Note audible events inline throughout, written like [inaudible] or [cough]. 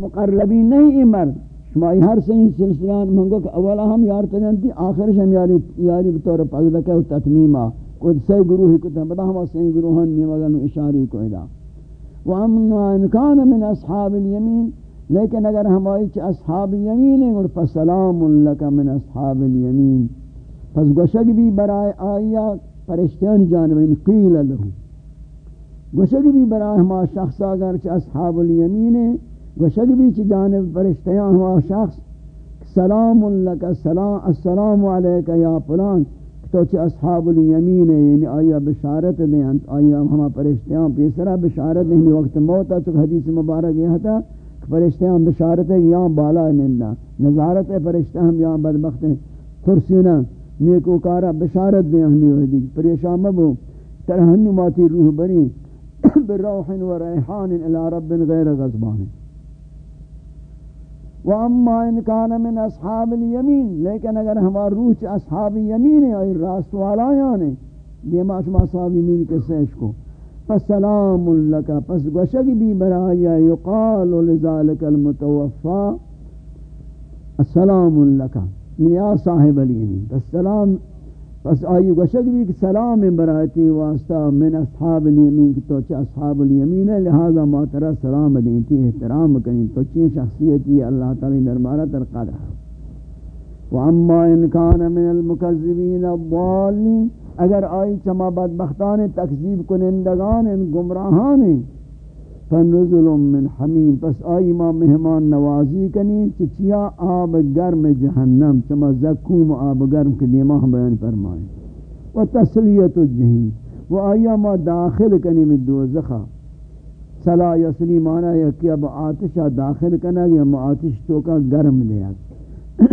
مقربین نہیں مرد. شما ہر سے ان سلسلان منگو کہ اولا ہم یار تننتی آخرش ہم یاری یاری بطور پاکدکہ و تتمیمہ. کود سی گروہی کتا بدا ہم سی گروہن نیمگن و اشاری کو ادا وَأَمْنَا إِنْ كَانَ مِنْ أَصْحَابِ الْيَمِينَ لیکن اگر ہمائی چھ اصحاب یمین ہیں فَسَلَامٌ لَكَ مِنْ أَصْحَابِ الْيَمِينَ پس گوشک بھی برائے آیا پرشتیان جانبین یعنی قیل لہو. گوشک بھی برائے ہما شخص اگر چھ اصحاب الیمین ہے گوشک بھی چھ جانب پرشتیان ہوا شخص سلام لکا سلام، السلام علیکہ یا پلان تو چھ اصحاب الیمین یعنی آیا بشارت دیں، آیا ہما پرشتیان پیسرا بشارت دیں وقت موتا چکہ حدیث مبارک یہ تھا پرشتیان بشارت ہے یہاں بالا نندہ نظارت ہے پرشتیان یہاں بدبخت ہیں کرسینا نیکو کارا بشارت دیں ہمیں وحدی پریشان مبو، ترہنماتی روح بری [coughs] بروح و ریحان الى رب غیر غزبان واما ان کان من اصحاب الیمین، لیکن اگر ہمارا روح چ اصحاب یمین ہے اور راست والا یعنی دیما شما اصحاب یمین کے سیش کو۔ فسلام لک پس گوشگی بھی برایا یقال لذالک المتوفى السلام لک یعنی یا صاحب الیمین السلام پس آئی گوشک بھی کہ سلام برایتی واسطہ من اصحاب الیمین کی تو چا اصحاب الیمین ہے لہذا ماترہ سلام دینتی احترام کنی، تو چین شخصیتی اللہ تعالی دربارہ تر قدر۔ وَأَمَّا إِن كَانَ مِنَ الْمُكَذِّبِينَ الضَّالِّينَ اگر آئی چما بدبختان تکذیب کنندگان، گمراہان ہیں فنزل من حمیم، پس آئی ما مہمان نوازی کنی چچیا آب گرم جہنم، چما زکوم آب گرم کے دیما ہم بیان فرمائیں۔ و تسلیت الجہین و آئی ما داخل کنی دوزخا۔ سلا یسلی مانا ہے کہ اب آتشا داخل کنا گیا ما آتش تو کا گرم دیا [clears throat]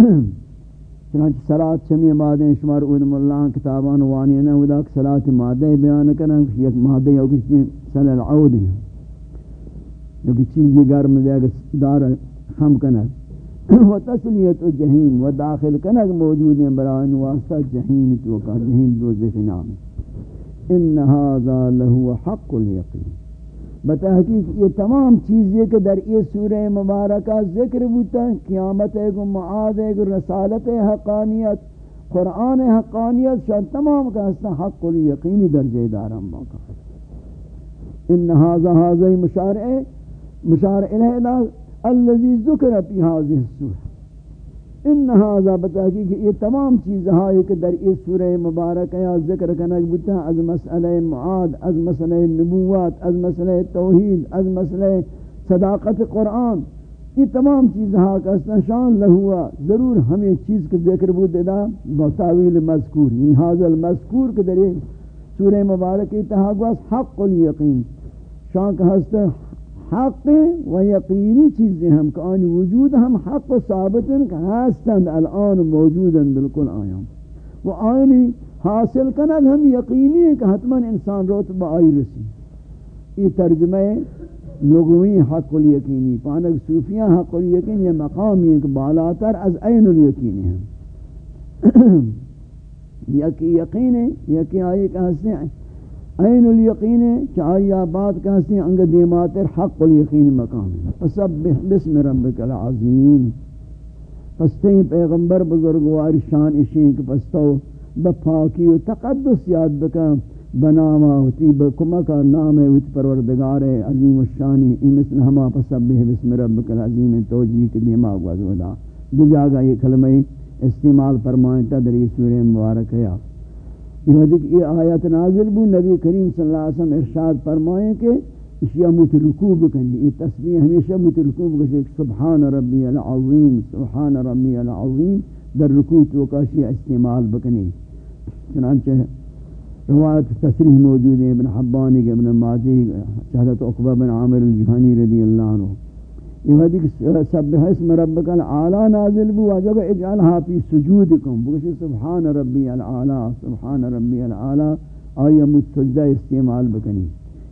چنانچہ صلاة چمی مادیں، شمار علم اللہ کتابان وانینا ودا صلاة مادیں بیان کنا، یک مادیں یو کسی صلی العود ہیں۔ جو کہ چیزی گرم دے گا دار خم کنک و تسلیت و جہین و داخل کنک موجود ہیں برائن واسطہ جہین تو کا دو نام. ان هذا له حق الیقین. بتحقیق یہ تمام چیزیں کہ در یہ سورہ مبارکہ ذکر بوتا قیامت ہے کو معاد ہے کو رسالت حقانیت، قرآن حقانیت شاید تمام کا حصہ حق الیقینی درجہ دارم باقا ان هذا هذا مشارع مشار الہ الذي ذکر فی هذه السورہ۔ ان هذا بتحقیق یہ تمام چیز ہیں کہ در اس سورہ مبارکہ یا ذکر کرنا بتا از مسئلہ معاد، از مسئلہ نبوات از مسئلہ توحید، از مسئلہ صداقت قرآن، یہ تمام چیز ہاں کا شان لہوا ضرور ہمیں چیز کے ذکر بود دا بتاویل مذکور۔ یعنی یہ حاضر مذکور کے در سورہ مبارکہ تہا حق الیقین۔ شان کا ہستے حق و یقینی چیزیں ہم کہ آن وجود ہم حق و ثابت ہیں کہ ہستند الان موجودن بالکل آیا و آنی حاصل کنگ ہم یقینی ہیں کہ حتما انسان روت با آئی رسی۔ یہ ترجمہ لغوی حق الیقینی، پانک صوفیاں حق الیقین یہ مقامی ہے کہ بالاتر از عین الیقینی ہیں۔ [coughs] یقین یقین ہے یقین آئی کہ ہستے ہیں عین الیقین چاہیے بات کہتے ہیں انگ دیمات حق الیقین مقام فسبح بسم ربک العظیم۔ پستیں پیغمبر بزرگوار شان اشین کہ پستو بپاکی و تقدس یاد بکا، بناما ہوتی بکمکا نام وچ پروردگار عظیم الشانی ای مثل ہما فسبح بسم ربک العظیم توجیہ کے دیما وزودا۔ دو جاگہ یہ کلمہ استعمال فرمائیں تدری سورہ مبارک ہے یعنی یہ حدیث یہ آیت نازل بو نبی کریم صلی اللہ علیہ وسلم ارشاد فرمائیں کہ اشیاء مترکوب کنی یہ تسبیح ہمیشہ مترکوب کنی سبحان ربی العظیم، سبحان ربی العظیم، در رکوع تو استعمال بکنی. چنانچہ روایت تصریح موجود ہے، ابن حبانی کے ابن ماجی حضرت عقبہ بن عامر الجہانی رضی اللہ عنہ۔ یہ حدیث سبح اسم ربک العالی نازل بو وجب اجعلها فی سجودکم بوشی سبحان ربی العالی سبحان ربی العالی آیا مجھ سجدہ استعمال بکنی؟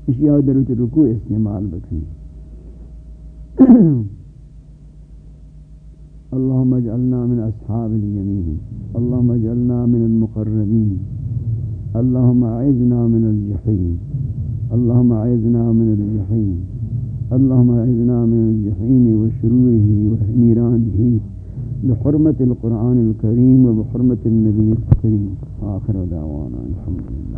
اسی آدھر رکوع استعمال بکنی. [clears throat] اللهم اجعلنا من اصحاب اليمين اللهم اجعلنا من المقربين اللهم اعذنا من الجحيم اللهم اعذنا من الجحيم اللهم اعذنا من الجحيم وشروره ونيرانه بحرمة القرآن الكريم وبحرمة النبي الكريم. آخر دعوانا الحمد لله.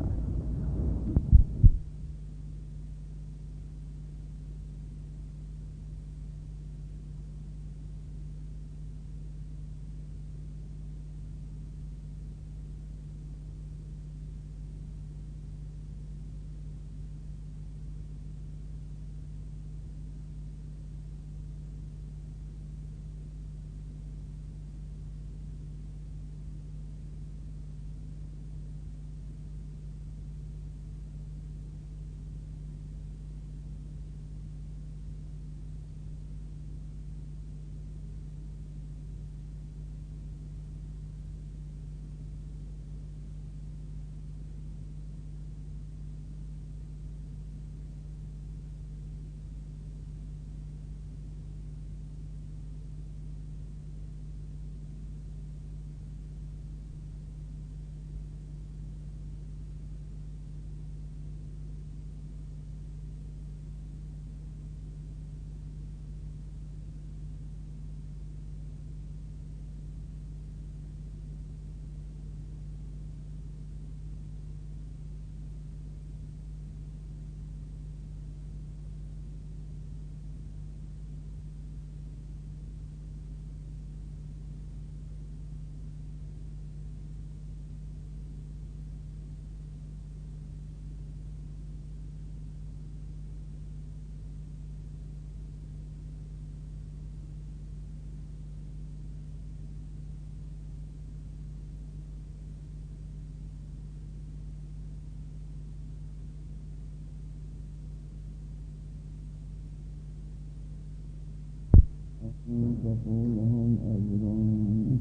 لهم أجر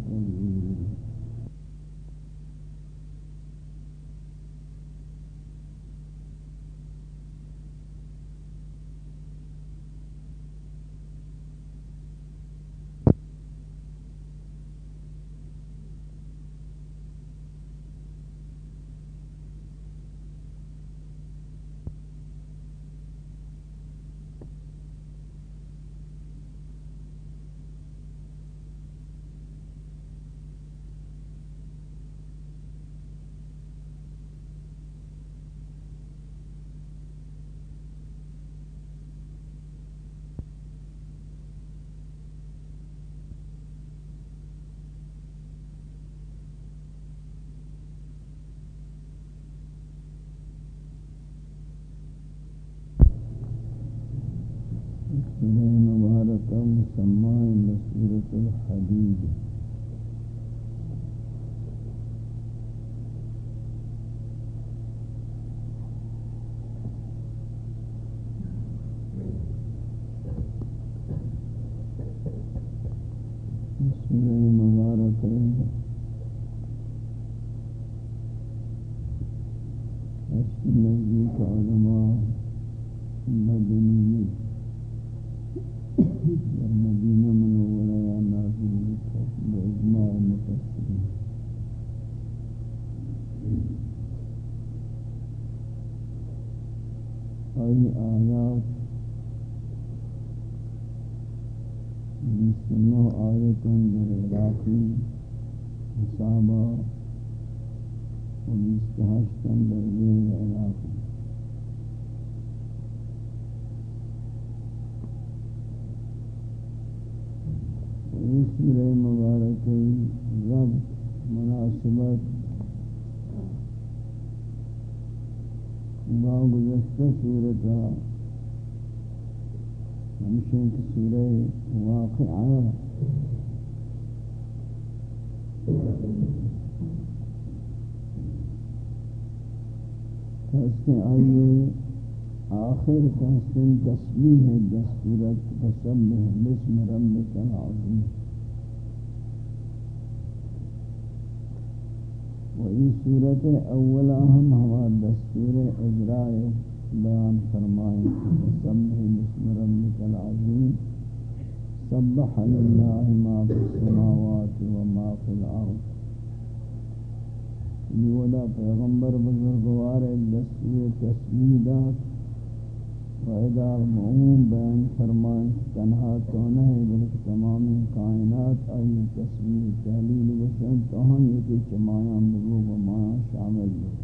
كبير مبارکہ مسمى بصورة الحديد ای آیات. بیسنو آیتن در عراقی حسابا. و بیستہشتن در غیر عراقی سورہ رب، مناسبت. با گزشتہ سورتا ہمشن کی سورہ واقعہ کہتے آئیے آخر تحسن تسبیح دستورت فسبح بسم ربک العظیم و این صورت اولا ہم ہوا دستور اجراء بیان فرمائیں سبح بسم ربک العظیم سبح للہ ما فی السماوات و ما فی الارض یہ ودا پیغمبر بزرگوار دستور تسبیح دات وعدہ معموم بیان فرمائیں تنہا تو نہیں بلکہ تمام کائنات آئی تصویر تحلیل وشن توہن یکی چمایاں بگو و مایاں شامل بگو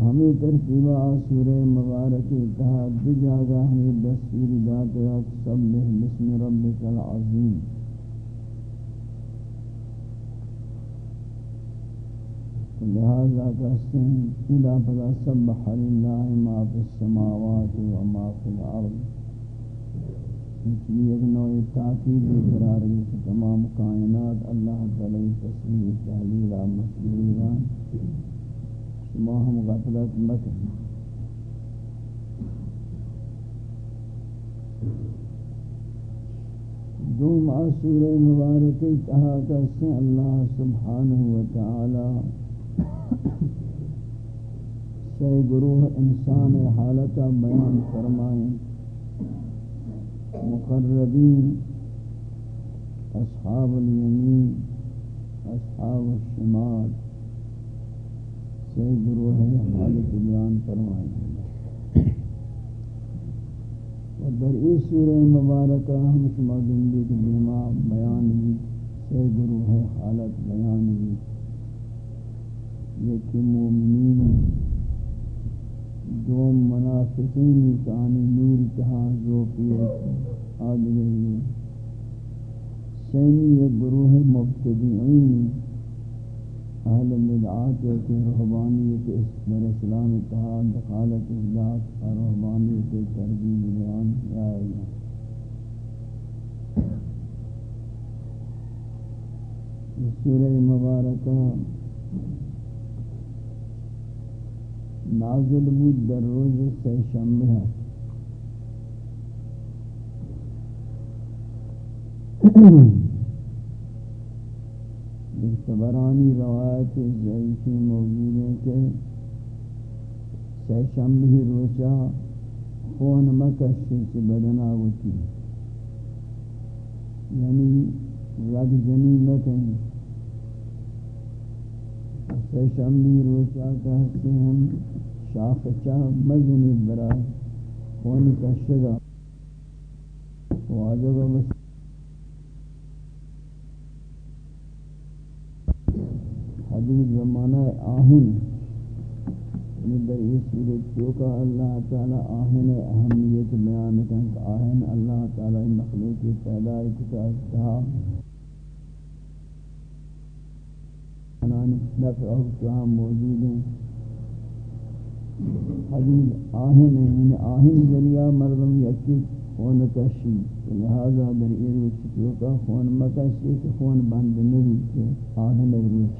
ہمیں ترتیبہ سورہ مبارک اتحاد بجاگہ ہمیں دستور داتے سب بسم ربک العظیم۔ لہذا کہتے ہیں اذا فضا سبح للہ ما فی السماوات و ما فی الارض۔ اس لیے ایک نوع تاکید قرار ہے کہ تمام کائنات اللہ تعالی تسبیح تحلیل و مسجود شما ہم غفلت مکن دو معصور مبارک تہا کہتے ہیں اللہ سبحانہ وتعالی سی گروہ انسان حالت بیان فرمائیں۔ مقربین، اصحاب الیمین، اصحاب الشمال۔ سی گروہ حالت بیان فرمائیں۔ و در ای سورہ مبارکہ ہم شما گندی کے بیما بیان بھی سی گروہ حالت بیان بھی یکی مومنین دوم منافقین کانی نور تہا زوفی آدگری سینی یک گروہ مبتدعین، اہل مدعات کے رہبانیت اس اسمر اسلام تہا دخالت اجلاس اور رہبانیت تربیب بیان یا اللہ سورہ مبارکہ نازل بود در روز سه شنبه هست. [clears throat] برانی روایت ضعیفی موجود ہے کہ سہ شنبه روچا خون مکشی سے بدنا ہوتی یعنی رگ جنی مکنی سہ شنبه روچا کہتے ہیں شاخ چاہ مزنی برای خونی کا شگا واجب بس حدیث زمانہ آہن یعنی در یہ صورت چوکا اللہ تعالی آہن اہمیت بیان کہ آہن اللہ تعالی مخلوق کی پیدای کتا تھا نفع و موجود ہیں۔ حدیث آہن ہے یعنی آہن ذریعہ مردم یکی خون کشی. لہذا در ایرو چکیو کا خون مکشی کہ خون بند نبی کہ آہن روچ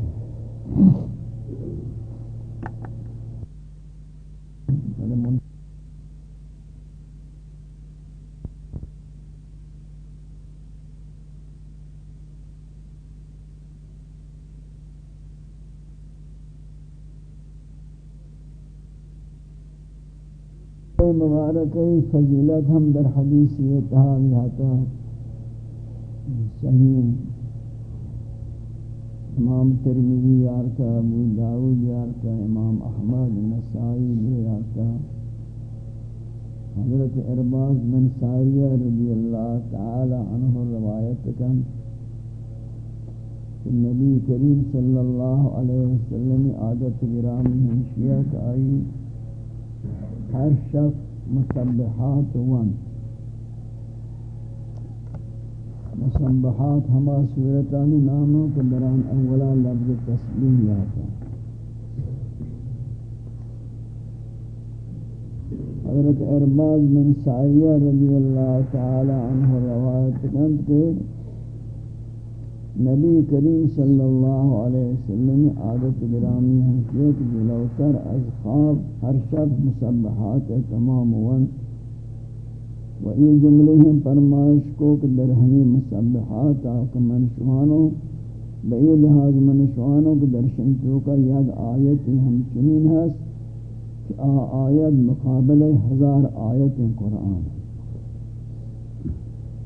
مبارکی فضیلت ہم در حدیث یہ تحاوی آتا صحیح امام ترمیزی یارتا ابو داود یارتا امام احمد، نسائی بھی یارتا حضرت ارباز من ساریہ رضی اللہ تعالی عنہ روایت کن۔ کہ نبی کریم صلی اللہ علیہ وسلم عادت گرامی ہمشیہ کا آئی۔ ہر شخص مسبحات ون مسبحات ہما صورتانی ناموں کے دران اولا لفظ تسلیم یاتا حضرت ارباز من سائیہ رضی اللہ تعالی عنہ روایت کند کے نبی کریم صلی اللہ علیہ وسلم عادت گرامی حیثیت جلوتر از خواب ہر شب مسبحات تمام ون و این جملے ہیں فرمائش کو کہ در ہمیں مسبحات آکا منشوانوں بئی لحاظ منشوانوں کہ در شنچوں کا یک آیت ہم چنین ہے کہ آیت مقابل ہزار آیت قرآن ہے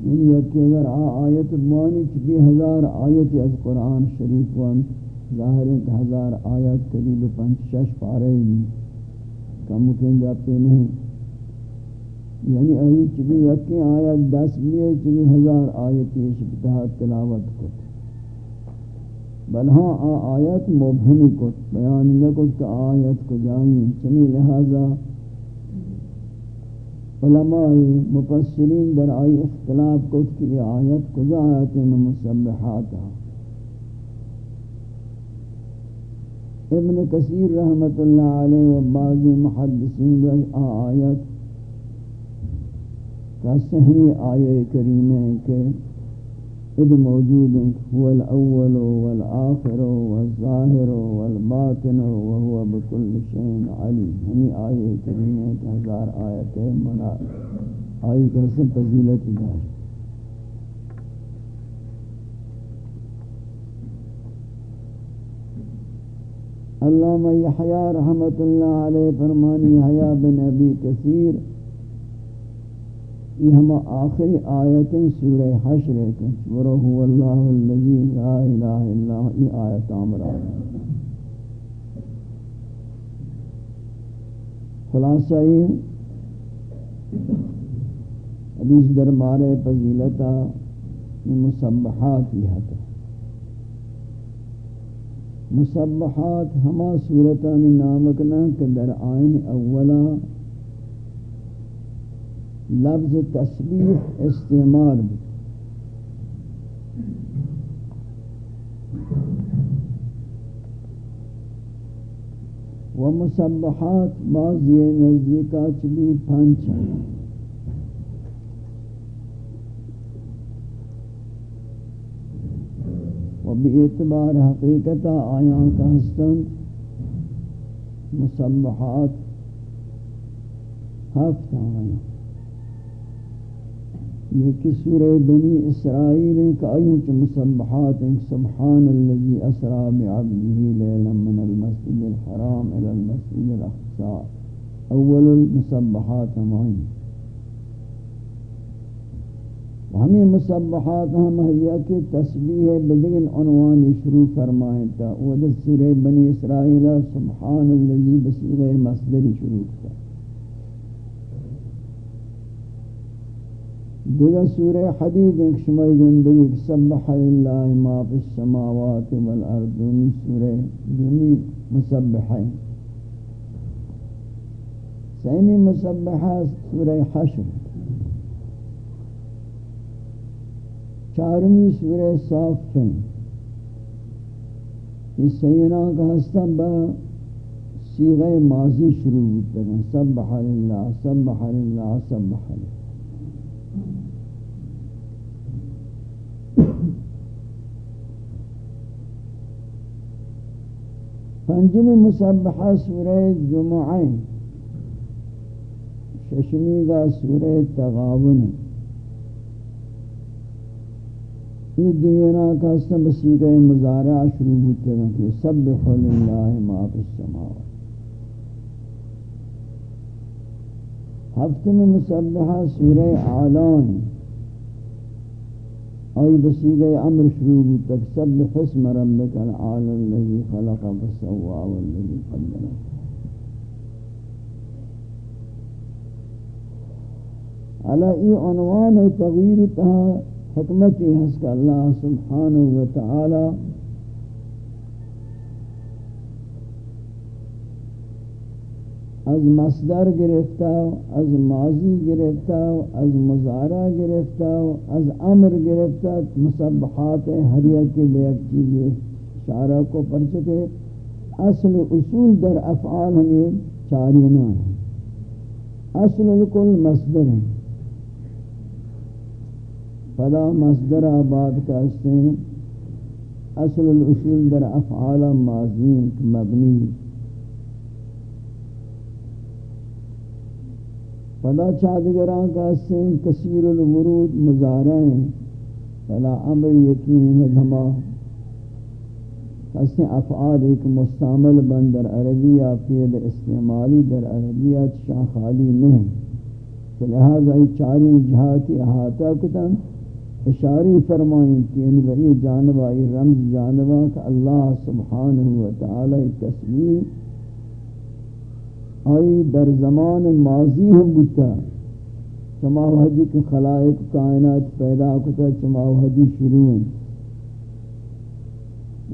یعنی کہ اگر آیت موانی چکی ہزار آیت از قرآن شریف وان، ظاہر ہے کہ ہزار آیت قریب پنچ شش پارے بھی کم کہیں جاتے نہیں۔ یعنی ای چبی یکی آیت دس بھی چبی ہزار آیتی شبتہ تلاوت کو بل ہاں آ آیت مبہمی کو بیان نکت کہ آیت کو جائیں چمی لہذا علماء مفسرین در آئی اختلاف کو کہ آیت کجا آیت میں مسبحات ابن کثیر رحمت اللہ علیہ و بعضی محدثین در آیت کا سہمی آیے کریم ہے کہ إذ موجود هو الأول والآخر والظاهر والباطن وهو بكل شيء عليم. همی آية كريمة هزار آیت منا. آية که حسن فضیلت دار علامہ یحییٰ رحمت اللہ علیہ فرمانی حیاء بن ابی کثیر یہ ہم آخری آیتیں سورہ حشر ہے ورہو اللہ الذی لا الہ الا یہ آیت آمرہ خلاصہ یہ حدیث دربار فضیلتہ مصبحات یہ ہے۔ مسبحات ہما صورتان نامکنا کہ در آئین اولا لفظ تسبیح استعمال بھی و مسبحات بعض یہ نزدیکا چلی پانچ ہیں. و بی اعتبار حقیقت آیان کا حسن مسبحات ہفت آیان. یہ کہ سورہ بنی اسرائیل کہ آیان چھ مسبحات سبحان اللذی اسرا بعبده لیلا من المسجد الحرام إلى المسجد الاخصار اول المسبحات ہم ہمیں مسبحات ہم حیاء کی تسبیح بدگن عنوان شروع فرمائیں تا. وہ سورہ بنی اسرائیل سبحان اللذی بسیغ مصدری شروع تا دیگا سورہ حدید ایک شمائی گندگی سبح اللہ ما فی السماوات والارض سورہ جمی مسبحیں سیمی مسبحہ سورہ حشر۔ چارمی سورہ صاف ہیں۔ اس سینا کا حسن با سیغہ ماضی شروع ہوتا ہے۔ سبح للہ سبح للہ سبح للہ۔ پنجمی مسبحہ سورہ جمعہ ششمی کا سورہ تغابن یہ دینا کا سب سیغہ مزارع شروع ہوتے ہیں کہ سبح للہ ما فی السماوات۔ ہفتے میں مسبحہ سورہ اعلان آئی گئے امر شروع ہوتا کہ سب اسم ربک العال الذي خلق فسوا والذي قدر. علا ای عنوان تغییر تہا حکمتی ہنس کا اللہ سبحانہ وتعالی تعالی از مصدر گرفتا، از ماضی گرفتا، از مزارع گرفتا، از امر گرفتا مسبحات ہر کے بے ایک چیز اشارہ کو پر چکے۔ اصل اصول در افعال ہمیں چارینا ہیں اصل الکل مصدر ہیں فلا مصدر آباد کا ہیں۔ اصل الاصول در افعال ماضین مبنی۔ فلا چادگران کا ہیں کثیر الورود مزاریں فلا امر یقین دھما اس افعال ایک مستعمل بندر عربیہ فیل استعمالی در عربیہ شاہ خالی نہیں لہذا یہ چاری جہاتی احاطہ کتن۔ اشاری فرمائیں کہ یعنی ان بہی جانبہ ای رمز جانبہ کہ اللہ سبحانہ وتعالی تسبیح آئی در زمان ماضی ہم بتا چما وحدی کے خلائق کائنات پیدا کتا چما وحدی شروع ہیں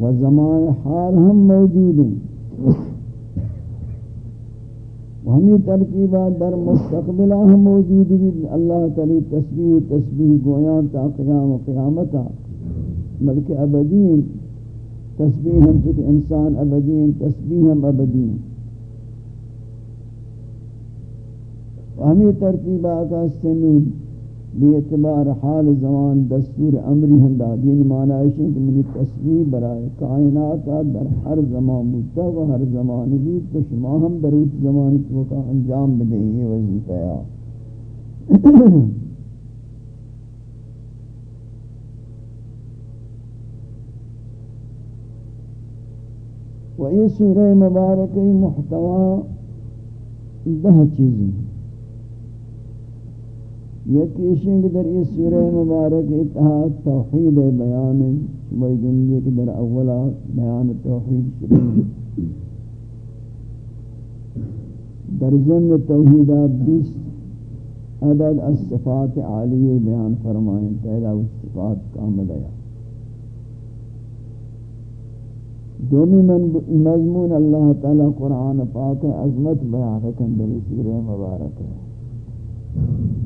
و زمان حال ہم موجود ہیں ہمی ترتیبات در مستقبلہ ہم موجود بھی اللہ تعالی تسبیح و تسبیح گویان تا قیام و قیامتا بلکہ ابدین تسبیح ہم چکہ انسان ابدین تسبیح ہم ابدین ہمی ترتیبات سنون بی اعتبار حال زمان دستور امری ہندا دین معنی ہے کہ منی تسبیح برائے کائنات در ہر زمان بودتا و ہر زمان بھی تو شما ہم در اس زمان تو کا انجام بدے یہ وظیفہ ہے۔ [coughs] و یہ سورہ مبارکی محتوى دہ چیزیں۔ یکی شنگ در اس سورہ مبارک اتحاد توحید بیان شبائی گندی کہ در اولا بیان توحید شروع. در ضمن توحیدہ بیس عدد الصفات عالی بیان فرمائیں پہلا صفات کامل آیا دومی مضمون اللہ تعالی قرآن پاک عظمت بیان رکھن در سورہ مبارک ہے.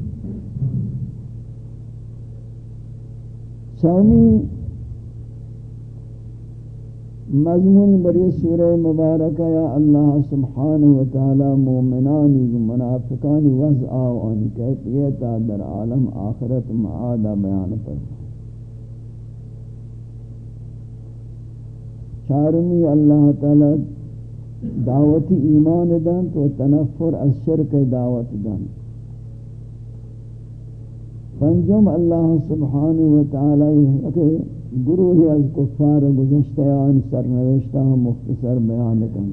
سومی مضمون بری سورہ مبارکہ یا اللہ سبحانہ وتعالی مومنانی، منافقانی، وضع آوانی کیفیتا در عالم آخرت معادہ بیان پر چارمی اللہ تعالی دعوت ایمان دن تو تنفر از شرک دعوت دن۔ پنجم اللہ سبحانہ وتعالی کہ گروہ از کفار گزشتہ آن سرنوشتہ مختصر بیان کن۔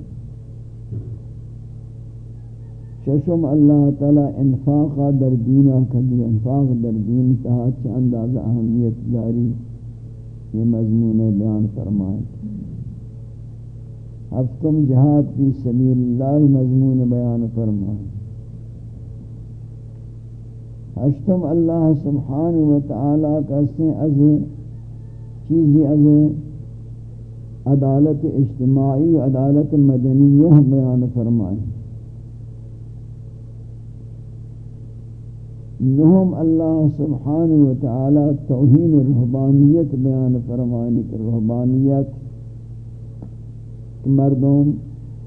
ششم اللہ تعالی انفاق در دین کدی انفاق در دین تہا تحت انداز اہمیت جاری یہ مضمون بیان فرمائے۔ ہفتم جہاد فی سبیل اللہ مضمون بیان فرمائے۔ اشتم اللہ سبحانہ وتعالی کہتے از چیزی از عدالت اجتماعی و عدالت مدنیہ بیان فرمائیں۔ نہم اللہ سبحانہ وتعالی توہین رہبانیت بیان فرمائیں کہ رہبانیت مردم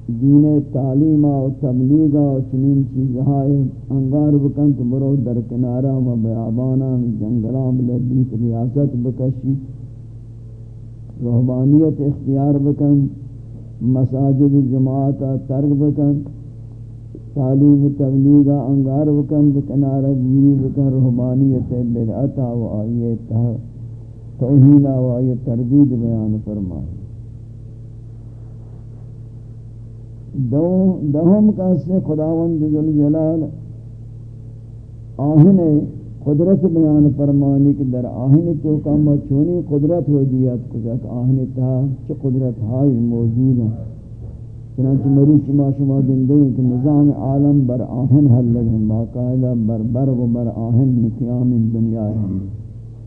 دین تعلیم و تبلیغ و چنین چیزهای انگار بکن تو برو در کنارا و بیابانا جنگلان بلدی ریاست بکشی. رہبانیت اختیار بکن، مساجد جماعت ترک بکن، تعلیم تبلیغ انگار بکن بکنارا گیری بکن رہبانیت بدعتا و آئیت توہینہ و آئیت تردید بیان فرمائے دہم کا سے خداوند ذوالجلال آہن قدرت بیان فرمانی کہ در آہن تو کم چونی قدرت ہو دیت کجا آہن تا چھ قدرت ہائی موجود ہیں۔ چنانچہ مری شما شما گندے کہ نظام عالم بر آہن حل لگن باقاعدہ بر بر و بر آہن نقیام دنیا ہے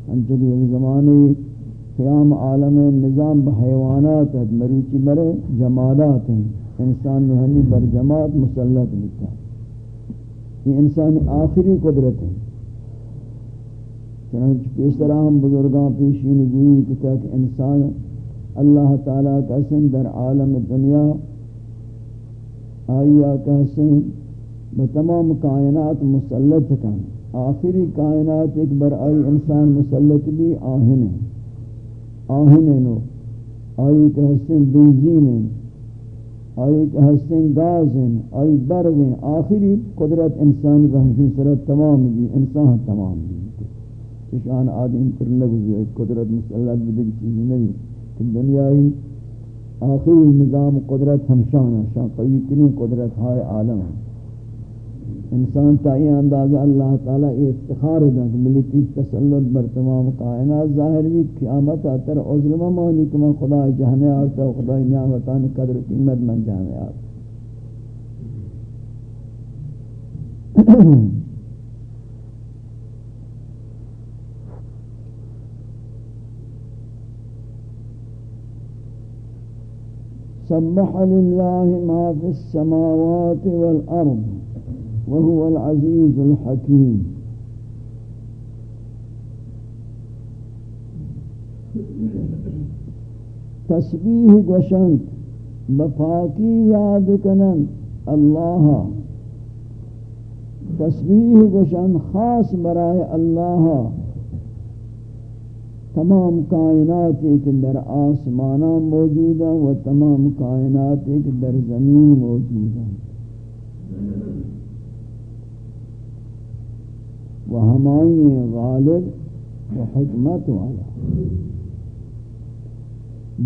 انچہ کہ ایک زمانے قیام عالم نظام بحیوانات ہے مروچی برے جمادات ہیں۔ انسان میں بر جماعت مسلط بتا یہ انسانی آخری قدرت ہے۔ چنانچہ اس طرح ہم بزرگاں پیشین گوئی کتا کہ انسان اللہ تعالیٰ کا سن در عالم دنیا آئیا کا سن بتمام کائنات مسلط کن۔ آخری کائنات ایک بر آئی انسان مسلط بھی آہن ہے۔ آہن ہے نو۔ آئی کہ حسن بنزین ہے۔ آئی کہ حسن گازن، آئی برگن آخری قدرت انسانی بہنشن صورت تمام دی انسان تمام بھی شان آدم پر لگو ہے قدرت مسئلہ بدل چیزی نہیں کہ دنیای آخری نظام قدرت ہمشان ہے شان قوی ترین قدرت ہائے عالم۔ ہے انسان تا یہ اندازہ اللہ تعالیٰ یہ افتخار دا کہ ملی تسلط بر تمام کائنات ظاہر بھی قیامت آتر عذر ممانی کہ من خدا جہنے آرتا و خدا نعمتان قدر قیمت من جہنے آرتا۔ سبح لله ما في السماوات والأرض وهو العزيز الحكيم. تسبیح گوشند بفاقی یاد کنند اللہ. تسبیح گوشند خاص برائے اللہ. تمام کائنات ایک در آسمانہ موجود ہیں، و تمام کائنات ایک در زمین موجود ہیں. و ہمائی غالب و حکمت والا۔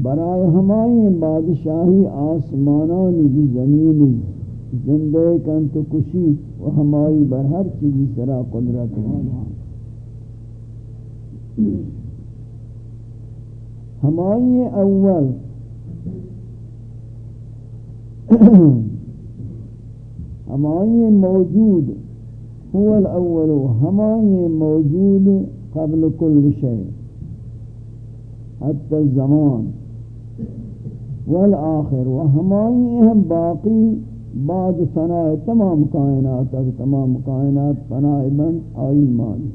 برائے ہمائی بادشاہی آسمانانی بھی زمینی زندے کن تو کشی و ہمائی بر ہر چیزی سرا قدرت والا۔ ہمائی اول ہمائی موجود هو الأول ہمائیں موجود قبل كل شيء حتى الزمان والآخر وہمائیں ہم باقی بعد فناء تمام کائنات اگر تمام کائنات فناء بند آئی مانی.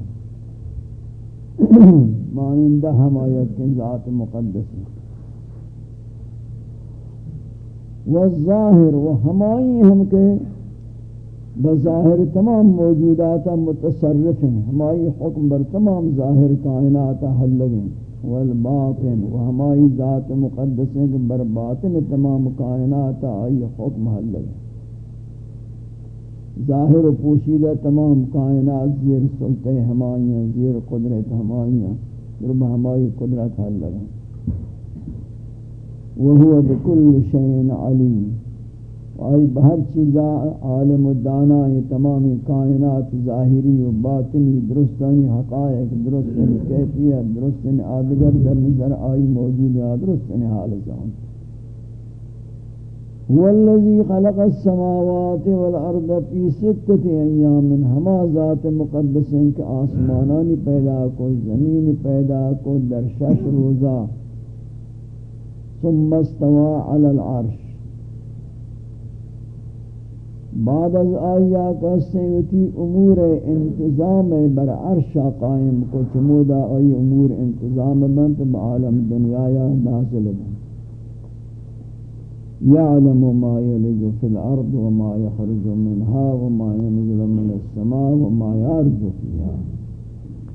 [coughs] مانندہ ہمایت کے ذات مقدس والظاہر وہمائیں ہم کے بظاہر تمام موجودات متصرف ہیں، ہماری حکم بر تمام ظاہر کائنات حل لگیں والباطن، و ہماری ذات مقدس ہیں کہ بر باطن تمام کائنات آئی حکم حل لگیں ظاہر و پوشیدہ تمام کائنات زیر سلطے ہمائیاں زیر قدرت ہمائیاں رب ہماری قدرت حل لگیں وهو بكل شيء عليم آئی بہر چیزا، عالم و دانا یہ تمامی کائنات ظاہری و باطنی، درستانی حقائق، درستانی کیفیت، درستانی آدگر در نظر آئی موجود ہے درستانی حال زان والذی خلق السماوات والارض فی ستت ایام من ہما ذات مقدس ہیں کہ آسمانانی پیدا کو، زمین پیدا کو، در شش روزہ، ثم استوى على العرش. بعد از آیا کسی کسیوتی امور انتظام بر عرش قائم کو چمودا ای امور انتظام بنت بعالم دنیا یا نازل بنت يعلم ما يلج في الأرض وما يخرج منها وما ينزل من السماء وما يعرج فيها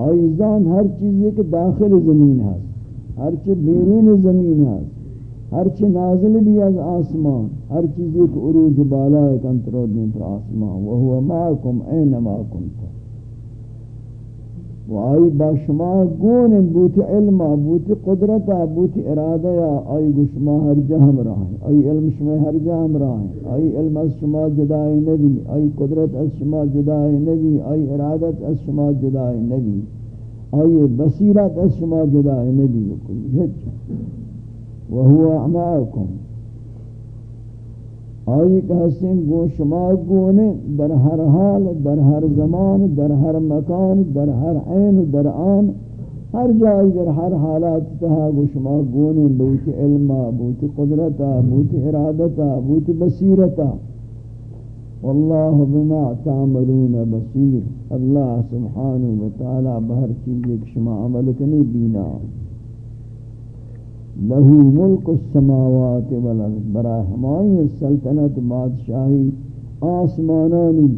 ایزان ہر چیز کہ داخل زمین ہے ہر چیز بیرون زمین ہے ہر چی نازل بھی از آسمان، ہر چیز ایک عروج بالا، ایک انترو دین پر آسمان۔ وہو معکم اینما کنتا و آئی با شما گون بوت علم، بوت قدرت، بوت ارادہ آئی گو شما ہر جہم رہیں آئی علم شما ہر جہم رہیں آئی علم از شما جدائی نبی آئی قدرت از شما جدائی نبی آئی ارادت از شما جدائی نبی آئی بصیرت از شما جدائی نبی بکلی ہچ وهو اعماءكم آئی کہ حسن گو شما گونے در ہر حال، در ہر زمان، در ہر مکان، در ہر عین در آن، ہر جائی در ہر حالات تہا گو شما گونے، بوت علما بوت قدرتا بوت ارادتا بوت بصیرتا واللہ بما تعملون بصیر. اللہ سبحانہ وتعالی بہر چیز ایک شما عمل کنی بینا. لہو ملک السماوات والارض. برا ہمائی سلطنت بادشاہی، آسمانانی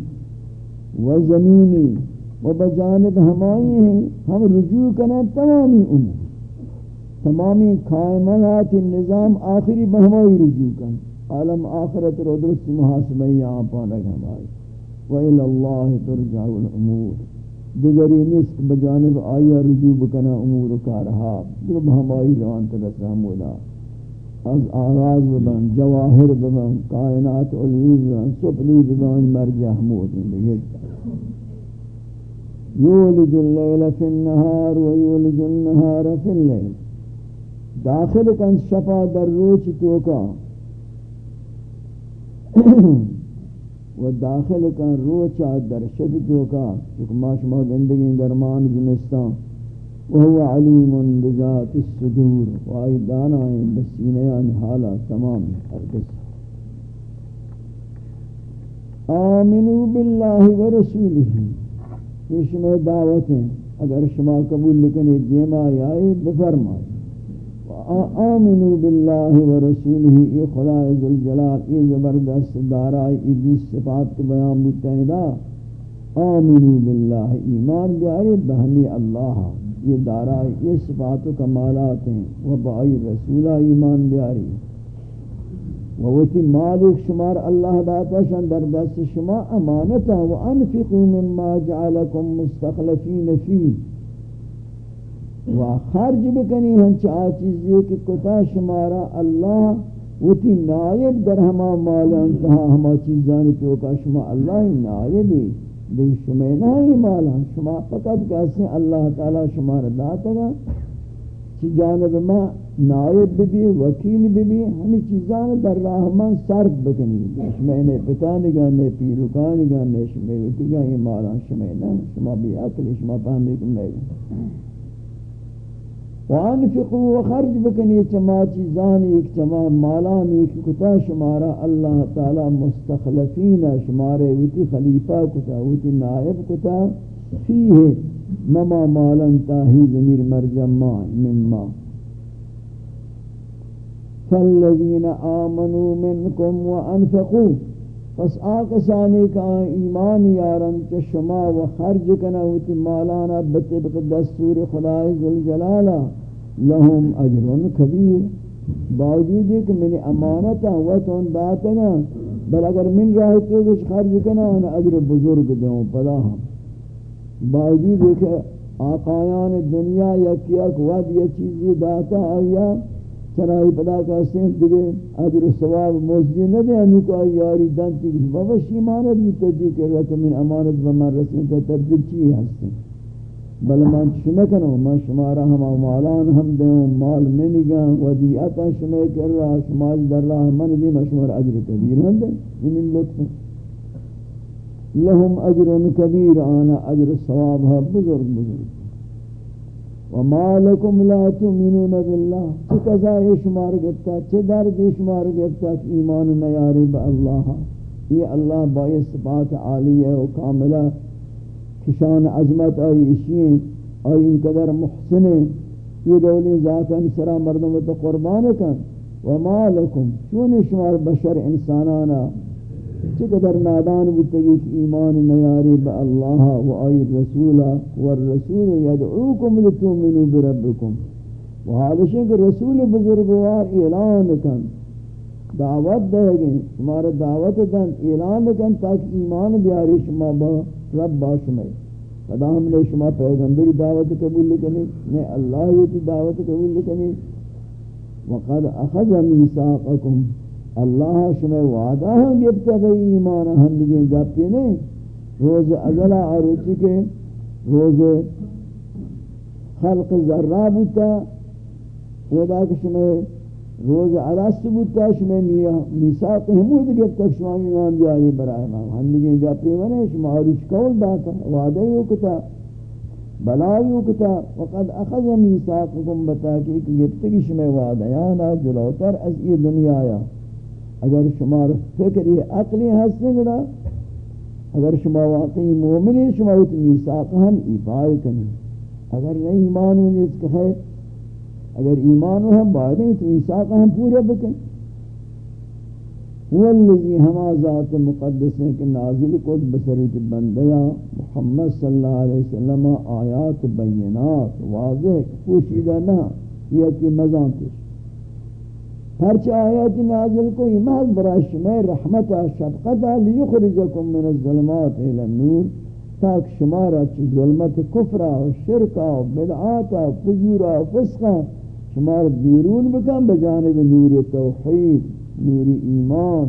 و زمینی و بجانب ہمائی ہیں ہم رجوع کریں تمامی امور. تمامی قائمات نظام آخری بہمائی رجوع کریں عالم آخرت رو درست محاسبہ یہاں پانک ہمائی وَإِلَى اللَّهِ تُرْجَعُ الْأُمُورِ دیگری نسک بجانب آیا رجوع بکنا امور کا رہا درب ہمائی جوان ترسا مولا از آغاز ببن جواہر ببن، کائنات علوی ببن سپلی ببن مرجع موت حمود یولج اللیل فی النهار و یولج النهار فی اللیل. داخل کن شفا در روچ توکا. [clears throat] و داخل کن روچا در شد توکا چکہ ما شما گندگی گرمان زمستان. وهو علیم بذات الصدور. وائی دانا ہیں بسینیان حالا تمام ہرگز آمنوا باللہ ورسولہ یہ شما دعوت ہیں اگر شما قبول لکنے دیما آئے بفرمائے. آمنوا باللہ ورسولہ یہ خدا عزالجلال یہ زبردست دارائی یہ بیس صفات کے بیان بودتا ہے دا آمنوا باللہ، ایمان بیاری بہمی اللہ، یہ دارائی یہ صفات و کمالات ہیں وہ بائی رسولہ ایمان بیاری ووتی مالک شمار اللہ داتا شان در دست شما امانتا، و انفقوا مما جعلکم مستخلفین فی و خرج بکنی ہنچ آچیزی کہ کتا شمارا اللہ وتی نائب در ہما مال انتہا ہما چیزانی توکا شما اللہ نائبی دیکھ شما نہیں مالا شما فقط کہتے ہیں اللہ تعالی شمار داتا گا چی جانب ما نائب بھی وکیل بھی ہمیں چیزان در راہ من صرف بکنی شما نے پتا نگا نے پیروکا نگا نے شما ویتی گا، یہ مالا شما نا شما بھی عقل شما پہمی کن میں وانفقوا وخرج بکنی چما چیزان ایک چما مالان ایک کتا شمارا اللہ تعالی مستخلفین شمارے ویتی خلیفہ کتا ویتی نائب کتا فیہ مما مالن تاہی ضمیر مرجم ما مما فالذین آمنوا منکم وانفقوا پس آکسانی کا ایمان یارن چا شما و خرج کنا ہوتی مالانا بطبق دستور خدای ذوالجلالا. لهم اجر کبیر. باوجود ہے کہ منی امانتا و تون داتنا بل اگر من راہ تو کچھ خرج کنا انا اجر بزرگ دیوں پدا ہم. باوجود ہے کہ آقایان دنیا یا کیا قواد یہ چیزی داتا آیا چنائی پدا کہتے ہیں دیگے اجر و ثواب موجودی نہ دے انو کو یاری دانتی کچھ بابا شیمانت متجی کر رہا تو من امانت بمن رسین تا تبدیل چی ہستے ہیں بل من شما کنو من شما را ہم مالان ہم دیوں مال من گا ودیعتا شما کر رہا شما در راہ من دی من شما را اجر کبیر ہم دے یہ من لطف. لهم اجر کبیر آنا اجر ثواب ہے بزرگ بزرگ. وما لكم لا تؤمنون باللہ بالله چکزا شمار گفتا، چه درد شمار گفتا ایمان نیاری با اللہ یہ اللہ باعث صفات عالیہ و کاملہ کشان عظمت آئی اشیئیں آئی انقدر محسن یہ دولی ذات انسرا مردم تو قربان کن۔ وما لكم چون شمار بشر انسانانا۔ چقدر نادان بتگی کہ ایمان نیاری با اللہ و آئی رسولا والرسول یدعوکم لتومنو بربکم۔ و حالشیں کہ رسول بزرگوار اعلان کن۔ دعوت دے گئے، شمار دعوت دن اعلان کن تاکہ ایمان بیاری شما با رب باشمے خدا ہم نے شما پیغمبر دعوت قبول کنی نے اللہ یہ دعوت قبول کنی وقد اخذ میثاقکم. اللہ شما وعدہ ہم گفتا بھئی ایمان ہم لگیں گپی نہیں. روز ازلہ آروچی کے روز خلق ذرہ بوتا. خدا کہ شما روز عرست بوتا شما میساق حمود گفتا شما ایمان بیاری برای ما ہم لگیں گپی نہیں شما آروچ کول باتا وعدہ ہی کتا بلائی کتا وقد اخذ میساقکم بتا کہ ایک گفتا شما وعدہ یانا جلوتر از یہ دنیا آیا اگر شما فکری عقلی ہستے گڑا اگر شما واقعی مومنی، شما ہوتی میساق ہم ایفائی کنی. اگر نہیں ایمان ہوں اس کا ہے اگر ایمان ہم باید ہیں تو میساق ہم پورے بکن۔ والذی ہما ذات مقدس ہیں کہ نازل کو بسرت بندیا محمد صلی اللہ علیہ وسلم آیات بینات واضح پوشیدہ نہ، یہ کہ مزان تش ہرچ آیات نازل کو محض برای شما رحمت و لیخرجکم من الظلمات الى النور، تاک شما را چی ظلمت کفر و شرک و بدعات و فجور و فسق شمار بیرون بکن بجانب نور توحید، نور ایمان،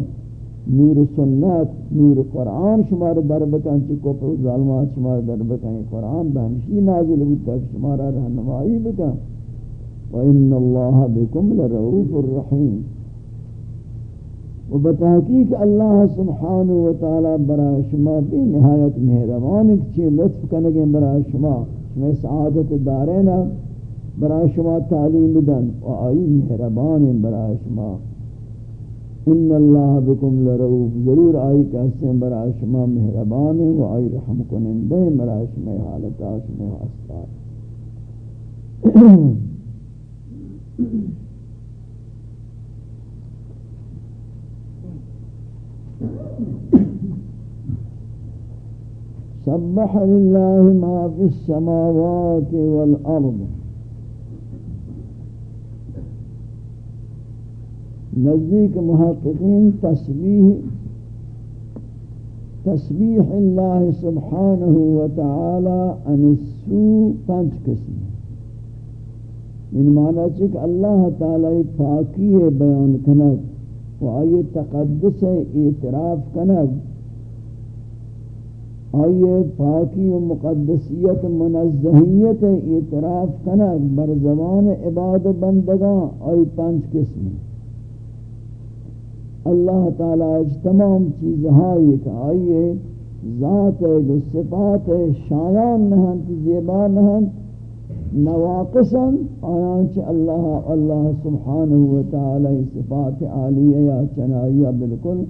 نور سنت، نور قرآن شمار در بکن چی کفر و ظالمات شمار در بکن. قرآن بہمشی نازل بودتا شمار رہنمائی بکن. وَإِنَّ اللَّهَ بِكُمْ لَرَعُوفُ الرَّحِيمُ و بتحقیق اللہ سبحانہ و تعالی برای شما بھی نہایت مہربان کچھ لطف کنگیں برای شما. شما سعادت دارینا برای شما تعلیم دن و آئی مہربان برای شما. ان اللہ بكم لرؤوف. ضرور آئی کہتے ہیں برای شما مہربان و آئی رحم کنندے برای شما حالتا شما حسطار سبح لله ما في السماوات والأرض. نزدیک محققین تسبیح تسبیح اللہ سبحانہ وتعالی ان السوء پانچ قسم ان معنی چک اللہ تعالی پاکی بیان کنک و آئی تقدس اعتراف کنک آئیے پاکی و مقدسیت منزہیت اعتراف کنک بر زمان عباد بندگان آئی پانچ قسم اللہ تعالی تمام چیزہائی کہ آئیے ذات ہے صفات ہے، شایان نہنت زیبا نہنت نواقصاً آیان چھ اللہ اللہ سبحانہ وتعالی صفات عالیہ یا چنائیہ بالکل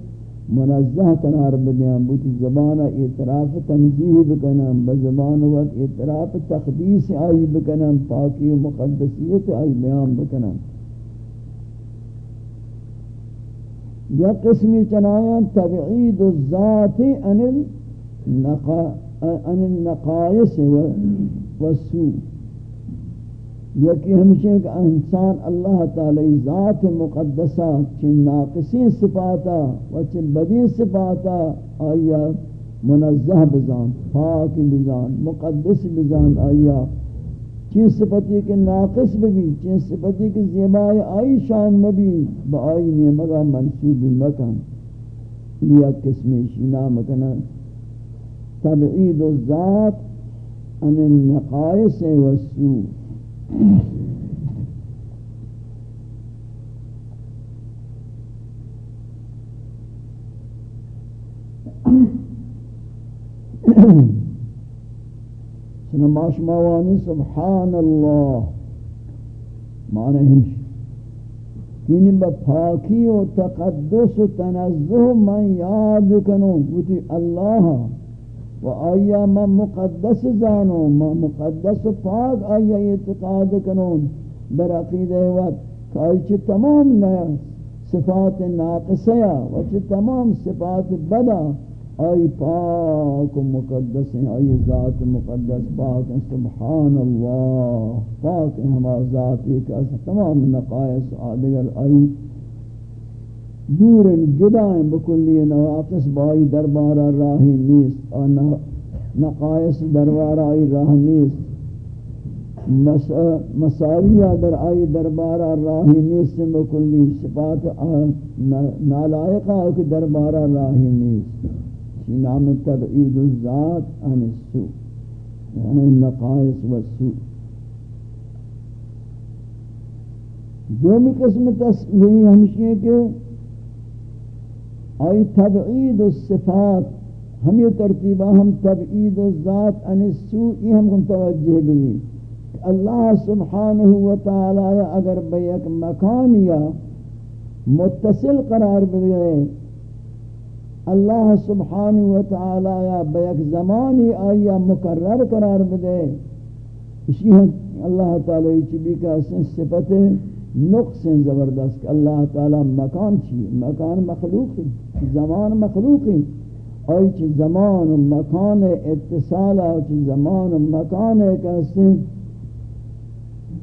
منزہ قرار بدیاں بوتی زبان اعتراف تنزیح بکنم، بزبان وقت اعتراف تقدیس آئی بکنم، پاکی و مقدسیت آئی بیان بکنم۔ یا قسمی چنایاں تبعید الذات عن النقائص والسوء یکی ہمشہ کہ انسان اللہ تعالی ذات مقدسہ چن ناقصی صفاتا و چن بدی صفاتا آیا منزہ بزان، پاک بزان، مقدس بزان آیا چین صفتی کے ناقص بھی چین صفتی کے زیبائی آئی شان مبی با آئی نیمگا منصوب مکن یعنی لیا قسمی شینا مکن. تبعید الذات عن النقائص والسوء [clears throat] سنماش ماوانی سبحان اللہ معنی ہمشی یعنی با پاکی و تقدس و تنزه من یاد کنو وتی اللہ و آیا من مقدس زانو. من مقدس و پاک آیا اعتقاد کنو بر عقیده وقت. که تمام صفات ناقصه و چه تمام صفات بدا آئی پاک و مقدس ہیں، آئی ذات مقدس، پاک ہیں، سبحان اللہ، پاک ہیں ہمارا ذات، ایک تمام نقائص آدگر آئی۔ دور جدائیں بکلی نواقص بائی دربارہ راہی نیست اور نقائص دربارہ آئی راہ نیست۔ مساویہ در آئی دربارہ راہی نیست بکلی، صفات نالائقہ کہ دربارہ راہی نیست۔ شی نام تبعید الذات عن السوء یعنی نقائص والسوء دومی قسم تصویح ہمشی ہے کہ آئی تبعید الصفات، ہم یہ ترتیبہ ہم تبعید الذات عن السوء، یہ ہم کن توجہ بھی اللہ سبحانہ وتعالی اگر بیک مکان یا متصل قرار بگئے اللہ سبحانہ وتعالی بیک زمانی آیا مقرر قرار بدے۔ اسی اللہ تعالی چبی کا صفت نقص زبردست کہ اللہ تعالی مکان چیئے مکان مخلوقی زمان مخلوقی اور چی زمان و مکان اتصال اور چی زمان و مکان کیسے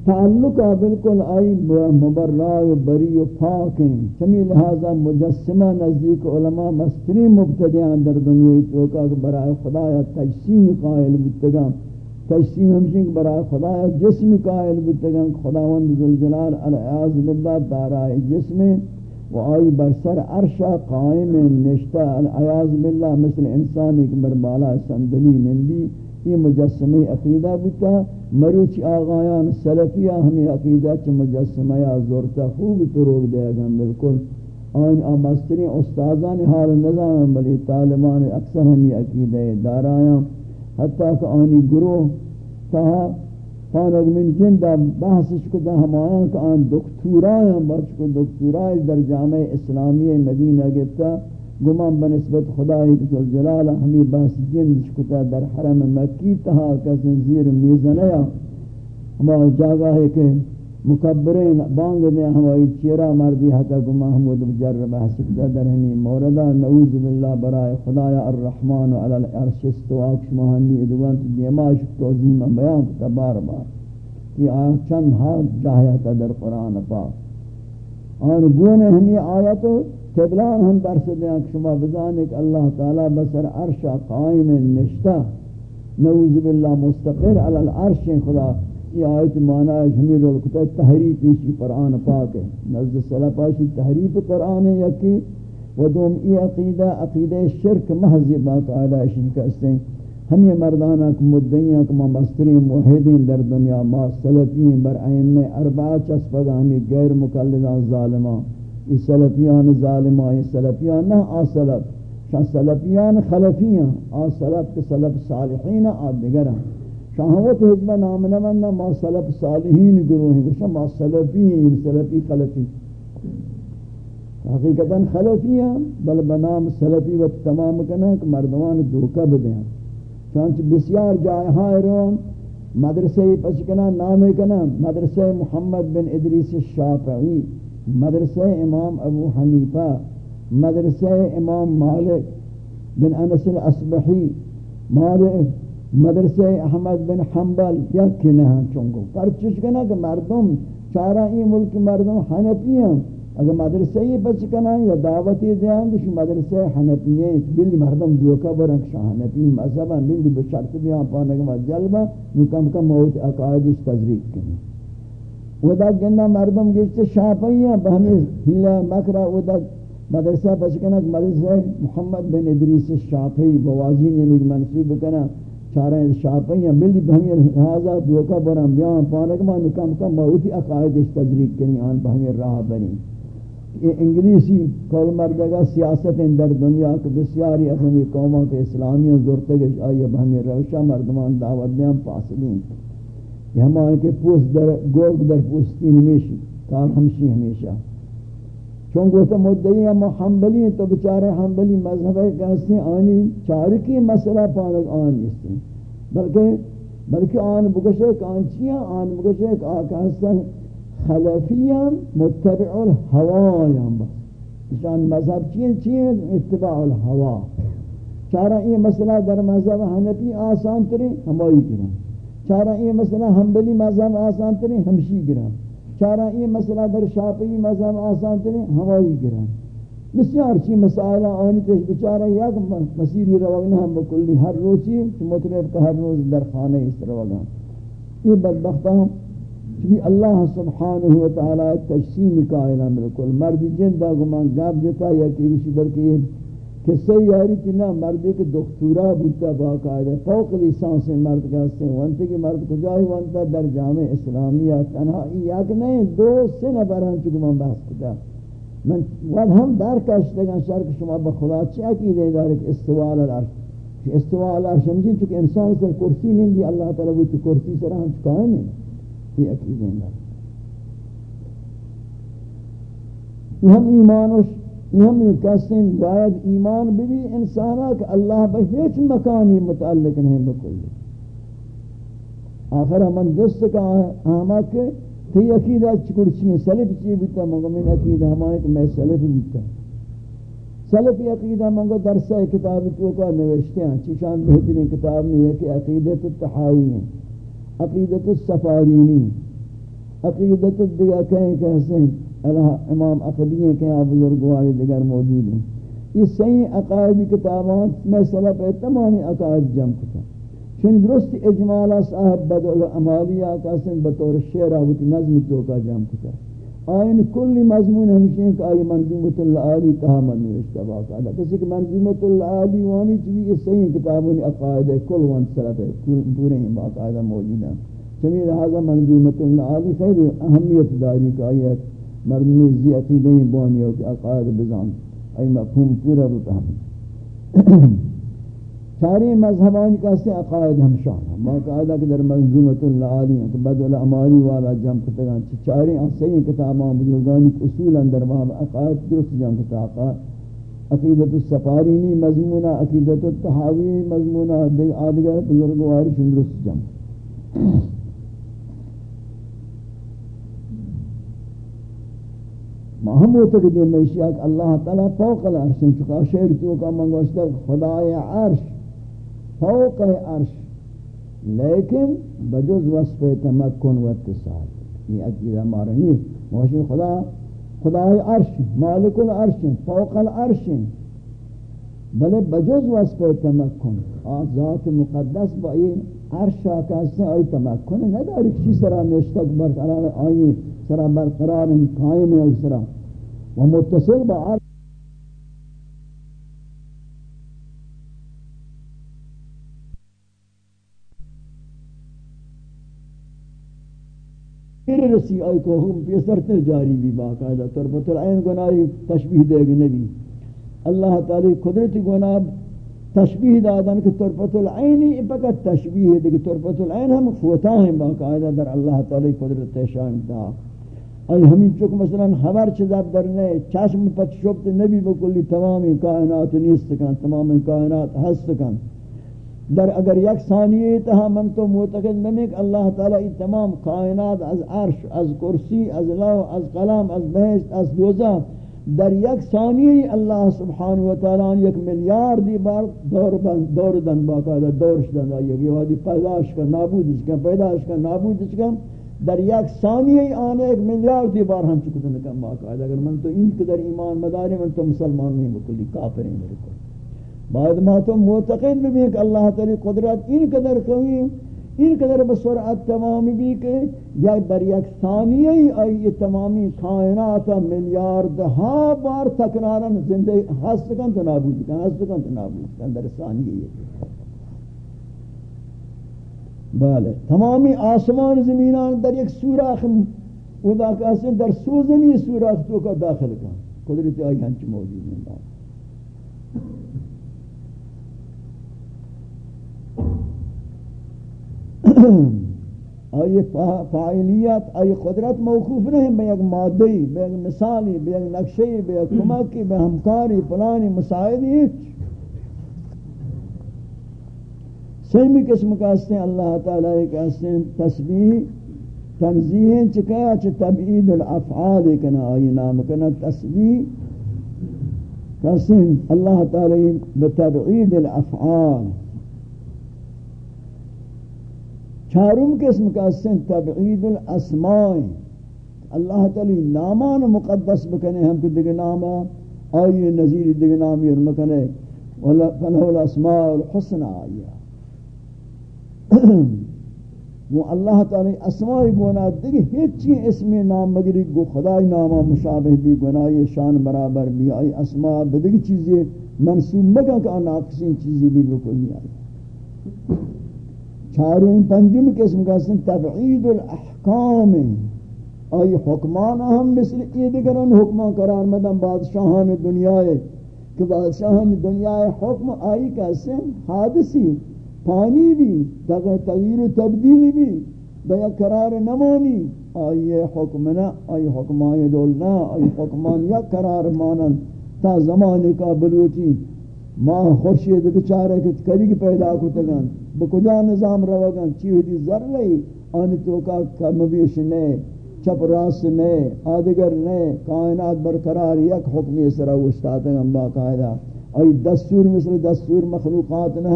تعلقہ بالکل آئی مبرع و بری و پاک ہیں۔ چمی لہذا مجسمہ نزدیک علماء مستری مبتدیان در دنیا توقع برای خدا تجسیم قائل بتگاں تجسیم ہمشن کہ برای خدا جسم قائل بتگن خداوند ذوالجلال العیاض باللہ دارائے جسم و آئی برسر عرشا قائم نشتا العیاض باللہ مثل انسان ایک بربالا سندلی نندی یہ مجسمہ عقیدہ بتا مروچ آغایان سلفیہ ہمیں عقیدہ چھ مجسمہ زورتا خوب تروگ دے گا بالکل۔ آن آمسترین استاذان حال نظام بلی طالبان اکثر ہمیں عقیدہ دارایاں۔ حتیٰ کہ آنی گروہ تہا فانگ من جندہ بحثش کو دا ہمایاں کہ آن دکتورایاں بچ کو دکتورای در جامع اسلامی مدینہ گفتا گمان بنسبت خدای جلال ہمیں بحث جندش کتا در حرم مکی تہا کسن زیر میزنیا ہمارا جاگہ ہے کہ مکبرین بانگ دے ہماری چیرہ مردی حتی گما حمود بجر بحث کتا در ہمیں موردہ نعوذ باللہ برائے خدای الرحمن علی العرش استواک شمہنی ادوان دیماش توزیم بیان کتا بار بار. کہ آیا چند حاد جاہیتا در قرآن پاک. اور گونے ہمیں آیتو تبلان ہم درس دیں شما بزانک اللہ تعالی بسر عرش قائم نشتا نعوذ باللہ مستقر علی العرش خدا یہ آیت معنی ہے ہمیں لوگ کہتا تحریف اسی قرآن پاک ہے نزد صلاح پاشی تحریف قرآن ہے یکی و دوم ای عقیدہ عقیدہ شرک محض باقاعدہ اشی کا استیں ہم یہ مردانہ کو مدعیاں کو مبسترین موحدین در دنیا ما سلفین بر ائمہ اربعہ چسپگا ہمیں غیر مقلدان ظالمان یہ سلفیان ظالمان یہ سلفیان نہ آ سلف. شان سلفیان خلفیان آ سلف کے سلف صالحین آ دیگران شاہوت حجبہ نام نمنا ما سلف صالحین گروہ ہیں گوشا ما سلفین سلفی خلفی. حقیقتا خلفی ہیں بل بنام سلفی وقت تمام کنا کہ مردمان دھوکہ بدیں چانچہ بسیار جائے ہائے روان مدرسہ پس کنا نام کنا مدرسہ محمد بن ادریس شافعی. مدرسہ امام ابو حنیفہ، مدرسہ امام مالک بن انس الاسبحی مالک مدرسہ احمد بن حنبل یک نہ چونگو پر چش کنا کہ مردم چارا ای ملک مردم حنفی ہیں۔ اگر مدرسہ یہ بچ کنا یا دعوتی دیاں کہ مدرسہ حنفی ہیں۔ بلی مردم دوکا برنگ شاہ حنفی مذہبا بلی بشرط بیان پانگا جلبا نکم کم موت عقائد تذریق کنی ودا گنہ مردم گشت شاپی ہیں بہمی ہیلہ مکرہ ودا مدرسہ بچ مدرسہ محمد بن ادریس شافعی بوازین یعنی منصوب کنا چارہ شاپیاں، ملی بہمی لہذا دوکا برام بیان پانک مانو کم کم موتی عقائد اس تدریک کنی، آن بہمی راہ بنی. یہ انگلیسی کل مردگا سیاست در دنیا کے بسیاری اپنی قوموں کے اسلامیوں زورتگش آئی بہمی روشہ مردمان دعوت دیاں پاسلین یہ ہمارے کے پوست در گوگ در پوستین ہمیشی کار ہمشی ہمیشہ چون گوتا مدعی ہم حنبلی تو بچارے حنبلی مذہب ہے ہیں آنی چارکی مسئلہ پانک آن جستے بلکہ بلکہ آن بکشے کان چیاں آن بکشے کہ خلفیاں متبع الہوایاں بس. شان مذہب چیئے چیئے اتباع الہوا چارہ یہ مسئلہ در مذہب حنفی آسان ترے ہمائی کریں چارہ یہ مسئلہ حنبلی مذہب آسان ترے ہمشی کریں چارا یہ مسئلہ در شاپی مذہب آسان ترین ہوائی گران بسیار چی مسائلہ آنی تیش بچارا یک مسیری روگنا ہم بکلی ہر روچی مطلب کہ ہر روز در خانہ اس روگنا یہ بدبختہ ہم چونکہ اللہ سبحانہ وتعالی تجسیم کائنہ بالکل۔ مرد جندہ گمان گاب جتا یا کہ اسی در کے قصہ یاری کہ نہ مرد کے دکتورا بودتا باقاعدہ، فوق لیسانس مرد کا سے وانتے کہ مرد کو جائے وانتا در جامع اسلامیہ تنہا یک نہیں دو سے نفر ہم چکو من بحث کتا۔ من ود ہم در کشتگا شرک شما بخدا چی عقیدے دار کہ استوال العرش؟ کہ استوال العرش سمجھیں چونکہ انسان سے کرسی نہیں دی اللہ تعالیٰ وہ کرسی سے رہا ہم چکائیں نہیں؟ یہ عقیدے دار ہم ایمانوش ہم یہ کہتے ہیں باید ایمان بھی انسانا کہ اللہ بہ ہیچ مکانی متعلق نہیں بکل آخر ہمیں جست کا آما کہ تی عقیدہ چکرچی ہیں، سلف چی بیتا منگو من عقیدہ ہمارے کہ میں سلفی بیتا۔ سلفی عقیدہ منگو درسہ کتاب تو کا نوشتے ہیں چیشان بہترین کتاب نہیں ہے کہ عقیدت التحاوی ہیں، عقیدت السفارینی عقیدت الدگا کہیں کہتے ہیں۔ امام اقلی ہیں کہ آپ بزرگوار دیگر موجود ہیں۔ یہ صحیح عقائد کتابات میں سلف ہے، تمامی عقائد جمع کتا۔ چون درست اجمالا صاحب بدل عمالیہ کسن بطور شعر آوتی نظم توکا جام کتا۔ آئین کلی مضمون ہمشہ ہیں کہ آئی منظومت اللہ علی تحامل نوشتہ باقا کسی کہ منظومت اللہ علی وانی چیزی یہ صحیح کتابوں اقائد کل وان صلت ہے پورے ہیں باقاعدہ موجود ہیں۔ چمی لہذا منظومت اللہ علی خیر اہمیت داری کا آئی مردمی زیعتی نہیں بانی ہو کہ اقائد بزان آئی مفہوم پورا بتحامل [clears throat] چاری مذہبان کا سے عقائد ہم شان باقاعدہ کہ در منظومت اللہ علی کہ بدل امانی والا جم کتگان چاری صحیح کتاباں بزرگانی اصول اندر وہاں عقائد درست جم کتا عقائد عقیدت السفارینی مضمونہ عقیدت التحاوی مضمونہ آدگر بزرگواری درست جم [clears throat] ہم وہ تک دے میں کہ اللہ تعالی فوق العرش. چکا شعر تو کا منگوشتا خدای عرش. فوق عرش. لیکن بجز وصف تمکن و اتصال. یہ عقیدہ ہمارا نہیں موشی خدا خدا عرش مالک العرش فوق العرش. بلے بجز وصف تمکن. ذات مقدس با یہ عرش آکاستے آئی تمکن نداری کسی سرا نشتک برقرار آئی سرا برقرار قائم ہے سرا. و متصل با عرش پھر رسی آئی کو ہم پیسر تر جاری بھی باقاعدہ تر تربت العین گناہی تشبیح دے گی نبی. اللہ تعالی قدرت گناہ تشبیح دادن کہ تربت العینی فقط تشبیح دے کہ تربت العین ہم فوتا ہیں باقاعدہ در اللہ تعالی قدرت شان دا آئی ہمیں چک مثلا خبر چیزاب در نے چشم پت شبت نبی بکلی تمامی کائنات نیست کن تمامی کائنات ہست کن. در اگر یک ثانیه تها من تو معتقد نمی کہ اللہ تعالی ای تمام کائنات از عرش، از کرسی، از لو، از قلم، از بهشت، از دوزخ در یک ثانیه اللہ سبحانہ و تعالی یک میلیارد بار دور بند دور دن باقاعدہ دورش دن یک وادی پیداش کر نابودش کر پیداش کر نابودش کر در یک ثانیه آنے ایک میلیارد بار ہم چکتن کم باقاعدہ اگر من تو ان قدر ایمان مداری، من تو مسلمان نہیں بکلی کافر ہیں میرے کو بعد ما تو معتقد بھی کہ اللہ تعالی قدرت ان قدر قوی ان قدر بسرعت تمام بھی کہ یا در یک ثانیہ ای تمامی کائنات ملیارد ہا بار تکرارا زندہ ہست کن تو نابود کن ہست کن تو نابود کن در ثانیہ یہ بله، تمامی آسمان زمینان در یک سوراخ ودا کہتے در سوزنی سوراخ تو کا داخل کن. قدرت آئی ہنچ موجود ہیں [coughs] آئی فاعلیت، آئی قدرت موقوف نہیں بے ایک مادی بے ایک مثالی بے ایک نقشی بے ایک کمکی بے ہمکاری پلانی مساعدی سیمی قسم کا ہیں، اللہ تعالیٰ کہتے ہیں، تسبیح تنزیح چکایا چھ تبعید الافعال کنا، آئی نام کنا، تسبیح. کہتے ہیں، اللہ تعالیٰ بتبعید الافعال. چارم قسم کا سن تبعید الاسماء. اللہ تعالی نامان مقدس بکنے، ہم کو دیگر ناما آئی نظیر دیگر نامی اور مکنے فلہو الاسماء الحسن آیا وہ اللہ تعالی اسماء گونا دیگر ہیچی اسم نام مگری گو خدای ناما مشابہ بھی گونا یہ شان برابر بھی آئی. اسماء بدگی چیزیں منصوب مگا کہ ناقصین چیزیں بھی بکلی آئی. چاروں پنجم قسم کا سن تبعید الاحکام آئی حکمان ہم مثل ایدگران حکمان قرار مدن بادشاہان دنیا ہے کہ بادشاہان دنیا حکم آئی کا سن حادثی، پانی بھی تغییر و تبدیل بھی، بیا قرار نمانی۔ آئی حکم نہ، آئی حکمان دولنا آئی حکمان یا قرار مانن تا زمانے کا بلوٹی ماں خورشید بچارے کہ کلی پیدا کو تگن بکجا نظام روگن چی دی ذر لئی۔ آنی تو کا کمبیش نے، چپ راس نے، آدگر نے، کائنات برقرار یک حکمی سرا استاد ہم باقاعدہ۔ ای دستور مثل دستور مخلوقات نہ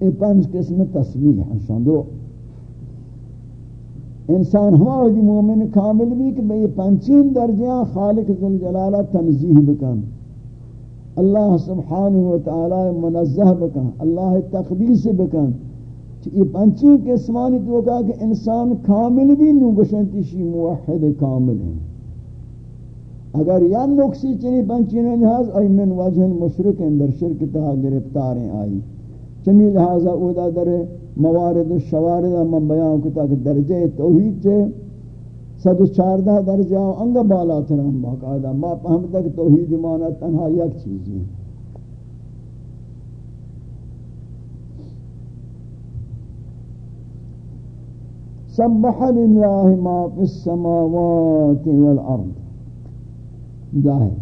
ای [coughs] پنج قسم تسبیح ہیں دو انسان ہمارا مومن کامل بھی کہ بھئی پنچین درجیاں خالق ذوالجلالہ تنزیح بکن۔ اللہ سبحانہ و تعالی منزہ بکن، اللہ تقدیس بکن۔ یہ پنچی قسمانی تو کہا کہ انسان کامل بھی نو گشنتی شی موحد کامل ہیں۔ اگر یا نقصی چنی پنچی نے لحاظ ای من وجہ مشرک اندر شرک تہا گرفتار ہیں آئی چمی لحاظا اودا در موارد و شوارد من بیان کتا کہ درجہ توحید چھے صد و چاردہ درجہ انگا بالا ترہم باقاعدہ ما پہم تک توحید مانا تنہا یک چیزی. ہے سبح لله ما في السماوات والأرض. ظاہر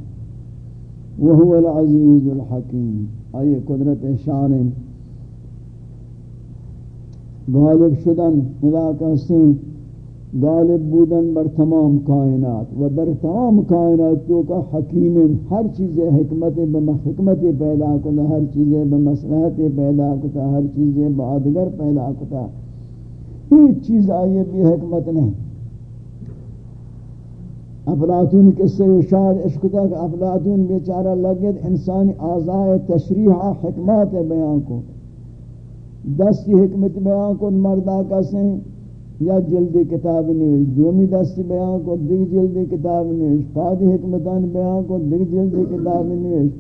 وهو العزیز الحکیم. آئیے قدرت شان غالب شدن خدا کہتے غالب بودن بر تمام کائنات و در تمام کائنات تو کا حکیم ہر چیز حکمت حکمت پیدا کتا ہر چیز بمصلحت پیدا کتا ہر چیز بادگر پیدا کتا ہیچ چیز آئیے بھی حکمت نہیں افلاطون قصے شاید عشق تک افلاطون بیچارہ لگت انسانی آزائے تشریح حکمات بیان کو دستی حکمت بیان کو مردہ کسیں یا جلدی کتاب نویش دومی دستی بیان کو دیگ جلدی کتاب نویش پادی حکمتان بیان کو دیگ جلدی کتاب نویش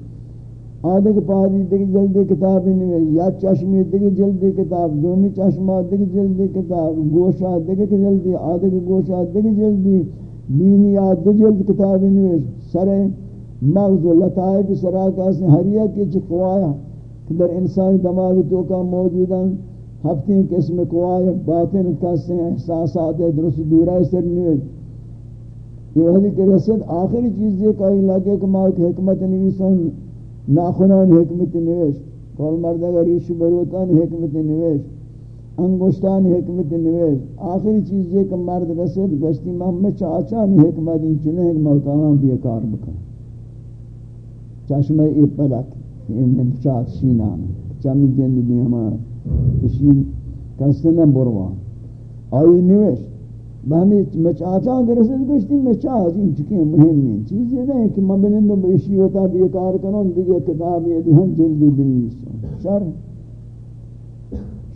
آدھگ پادی دیگ جلدی کتاب نویش یا چشمی دیگ جلدی کتاب، دومی چشمہ دیگ جلدی کتاب گوشہ دیگ جلدی آدھگ گوشہ دیگ جلدی دینیا دو جلد کتاب نویش سر مغز و لطائب سراکہ سے ہریہ کی چھ قوایا کہ در انسانی دماغ تو کا موجوداں ہفتی قسم قوایا باطن کسے احساسات، درست دورہ سر نویش یہ وحدی کہ رسد آخری چیز یہ کہی لگے کہ ماں حکمت نویسوں ناخنان حکمت نویش. کول مردگا ریش بروتان حکمت نویش. انگوشتان حکمت نویش. آخری چیز یہ کہ مرد رسید گشتی محمد چاچانی حکمت ان چنے ایک بیکار بکن. چشمہ ای پلک. یہ سینان چمی جن بھی ہمارا اسی کسنا بروان آئی نویش بہمی مچاچا اگر رسید گشتی مچاچ ان چکے مهم نہیں چیز یہ نہیں کہ میں بنندوں مبنندو بیشی ہوتا بھی بیکار کنون دیگه کتاب یہ دہن جلدی بنویسوں شر.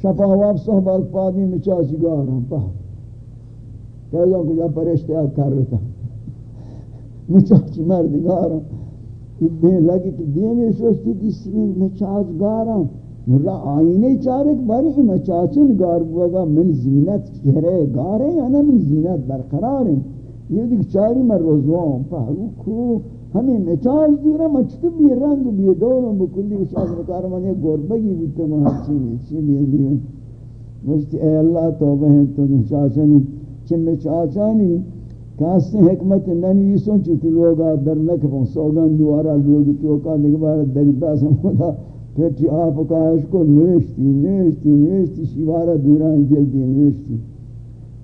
شفا واب صحبہ پادی میں چاچی گارم پا. کہتا ہوں کجا پرشتہ کر رہتا. میں چاچی مرد گارم دین لگی کہ دین سوچتی دیسمین میں چاچ گارم نورا آئینے چارک باری میں چاچن گار بوگا، من زینت چہرے گارے یا نا من زینت برقرار ہیں۔ یہ دیکھ چاری میں روزوان پا کو ہمیں مچاج دیرا مچتو بھی رنگ بھی دولوں بکلی اشاز مکارمان یہ گوربگی بھی تو محچی بھی چی بھی دیرا مجھتی اے اللہ توبہ ہیں تو چاچانی چم چاچانی کاستے حکمت ننویسوں چوتی لوگا در نکفوں سوگان دوارا لوگ توکا نگبار دری پاسم خدا پھر آپ کاش کو نوشتی نوشتی نوشتی، شیوارا دوران جلدی نوشتی.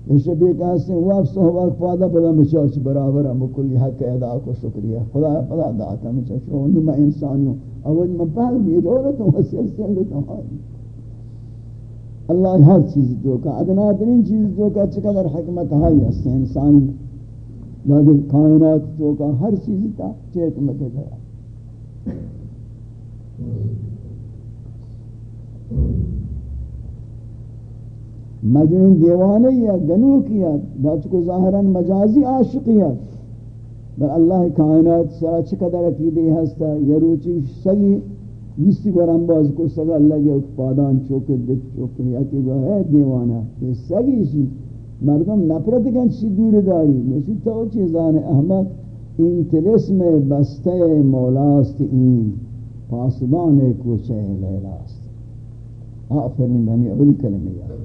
اسے شبی کہاستے ہیں واپ صحبہ پادا پدا مچاچ برابر ہم کلی حق ادا کو شکریہ. خدا پدا داتا مچاچ انہوں میں انسانی ہوں اول میں پہل بھی دولت ہوں سلسل لیتا ہوں اللہ ہر چیز تو کا ادنا ترین چیز تو کا چقدر حکمت ہے اس انسان. باقی کائنات تو کا ہر چیز تا حکمت ہے۔ مجنون دیوانے یا گنو کیا بات کو ظاہراً مجازی عاشقیت بل اللہ کائنات سرا چقدر عقیدے ہستا یہ روچی سگی جسی گرم باز کو سگا اللہ کے پادان چوکے دکھ چوکے، یا کہ جو ہے دیوانا۔ یہ سگی سی مردم نفرت کن چی دور داری. مجھے تو چیزان احمد این تلسم بستے مولاست این. پاسبان کوچے لیلاست. آفرین بہنی اولی کلمہ یاد.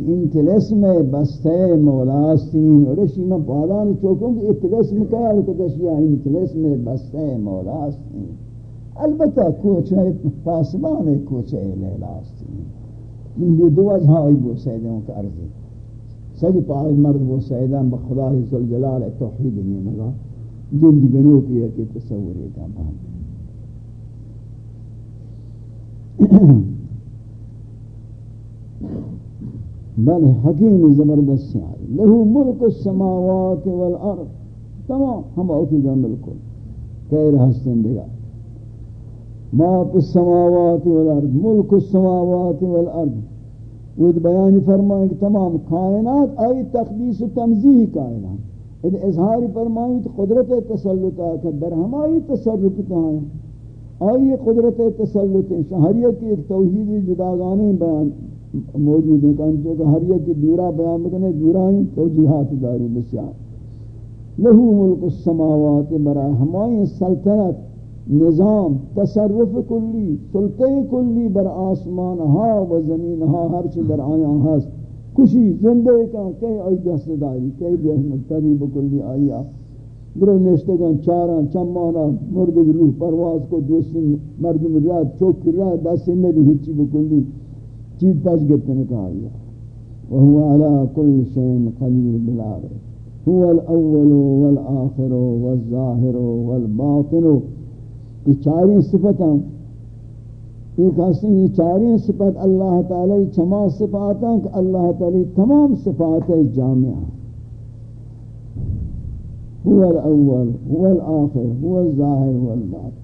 این تلسم بسته مولاستین و رشی من پادان چوکوں کہ تلسم کیا ہے کہ دشیا این تلسم بسته مولاستین البتہ کوچہ پاسبان کوچہ لیلاستین من بھی دو وجہ آئی بو سیدوں سگی پاہی مرد بو سیدان بخدا ذوالجلال توحید نہیں مگا جن دیگنوں کی ہے کہ تصور ہے کہ بل حکیم زبردست آئی لہو ملک السماوات والارض. تمام ہم اوکی جا ملکل کہہ رہا ہستن دیگا. ما فی السماوات والارض، ملک السماوات والارض. وہ بیان فرمائیں کہ تمام کائنات آئی تقدیس و تنزیح کائنات۔ ان اظہار فرمائیں کہ قدرت تسلط آکر در ہمائی تصرف تاہیں آئی قدرت تسلط شہریت کی ایک توحیدی جداگانے بیان موجود ہیں۔ کہ ہریت کی دورہ بیان بکنے، دورہ ہی توجیحات داری بسیار۔ لہو ملک السماوات برای ہمائی سلطنت۔ نظام، تصرف کلی، سلطے کلی بر آسمان ہا و زمین ہا ہر چی در آیا ہست کشی زندے کا کئی آئی دست داری کئی بہمت تری بکلی آیا. برو نشتگان، چاران چمانا مرد روح پرواز کو دوستی مردم رات چوک رات دست نبی ہچی بکلی. چیز پاس گتنے کا آیا. وهو على كل شيء قدير بالعرض هو الأول والآخر والظاهر والباطن والباطن. یہ چاری صفتاں ایک ہستی یہ چاری صفت اللہ تعالی چما صفاتاں کہ اللہ تعالی تمام صفات جامعہ هو الاول، هو الاخر، هو الظاهر هو الباطن۔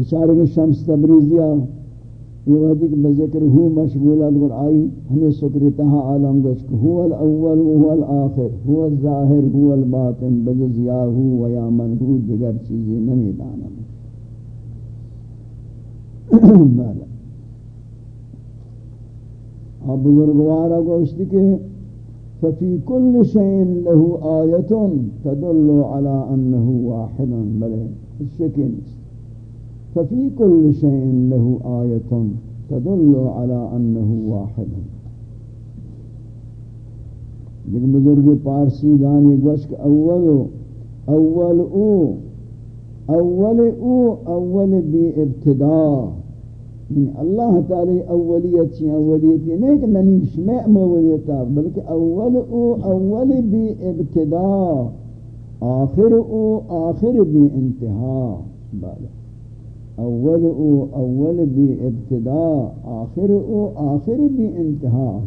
اشارہ شمس تبریزیہ یہ وحدی کہ بذکر ہو مشغول اگر آئی ہمیں سکرتہا عالم گشک هو الاول، هو الاخر، هو الظاہر هو الباطن بجزیاہو ویا منہو دیگر چیزیں نمی دانا [clears throat] اب بزرگوارا گوشتی کہ ففي كل شيء له آية تدل على أنه واحد. بل الشكل ففي كل شيء له آية تدل على أنه واحد. لیکن بزرگ پارسی دانی گوشک اول اول او اول او، اول بی ابتدا. من اللہ تعالی اولیت چی اولیت؟ یہ نہیں کہ منی شمع مولیتا بلکہ اول او، اول بی ابتدا، آخر او، آخر بی انتہا. بالا اول او اول بھی ابتدا، آخر او آخر بھی انتہا۔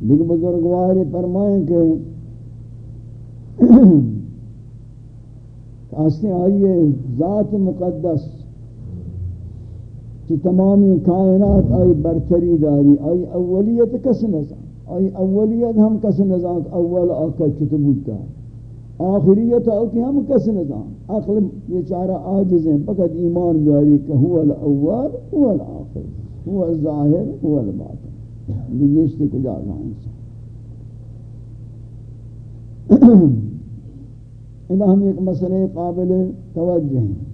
لیکن بزرگوار فرمائیں کہ [clears throat] آستے آئیے ذات مقدس کہ تمامی کائنات آئی برتری داری، آئی اولیت کس نظام، آئی اولیت ہم کس نظام، اول آقا چتبوتا آخریت ہے ہم کس نظام۔ عقل بیچارہ عاجز ہیں، فقط ایمان بیاری کہ هو الاول هو الاخر هو الظاہر، هو الباطن۔ یہ اس کو جانا انسان؟ [coughs] اذا ہم ایک مسئلہ قابل توجہ ہیں۔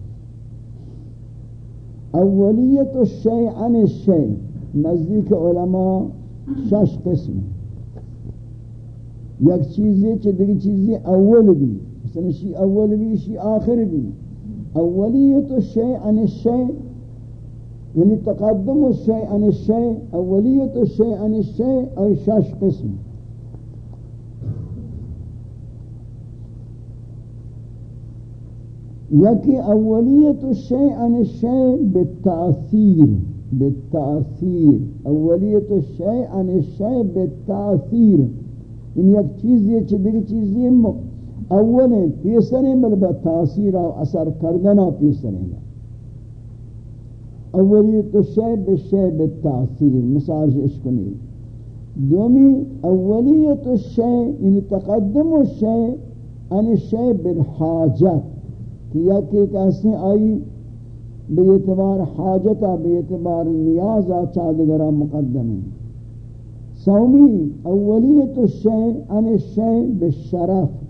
اولیت الشیء عن الشیء۔ نزدیک علماء شش قسم۔ یک چیزی چه دیگه چیزی اول بی مثلا شی اول بی شی آخر بی. اولیت الشیء عن الشیء یعنی تقدم الشیء عن الشیء اولیت الشیء عن الشیء ای شش قسم. یکی اولیت الشیء عن الشیء بالتأثیر بالتأثیر. اولیت الشیء عن الشیء بالتأثیر. ان یک چیزی چی دیگه چیزی اول پیسریں بل با تاثیر و اثر کردنا پیسریں اولی تو شے بشے بالتاثیر مثال اشکنی دومی اولیت الشے یعنی تقدم الشے ان الشے بالحاجت. کیا کہ یکی کہتے آئی بے اعتبار حاجتا بے اعتبار نیازا چادگرہ مقدم. ہے سومی اولیت الشیء عن الشیء بالشرف.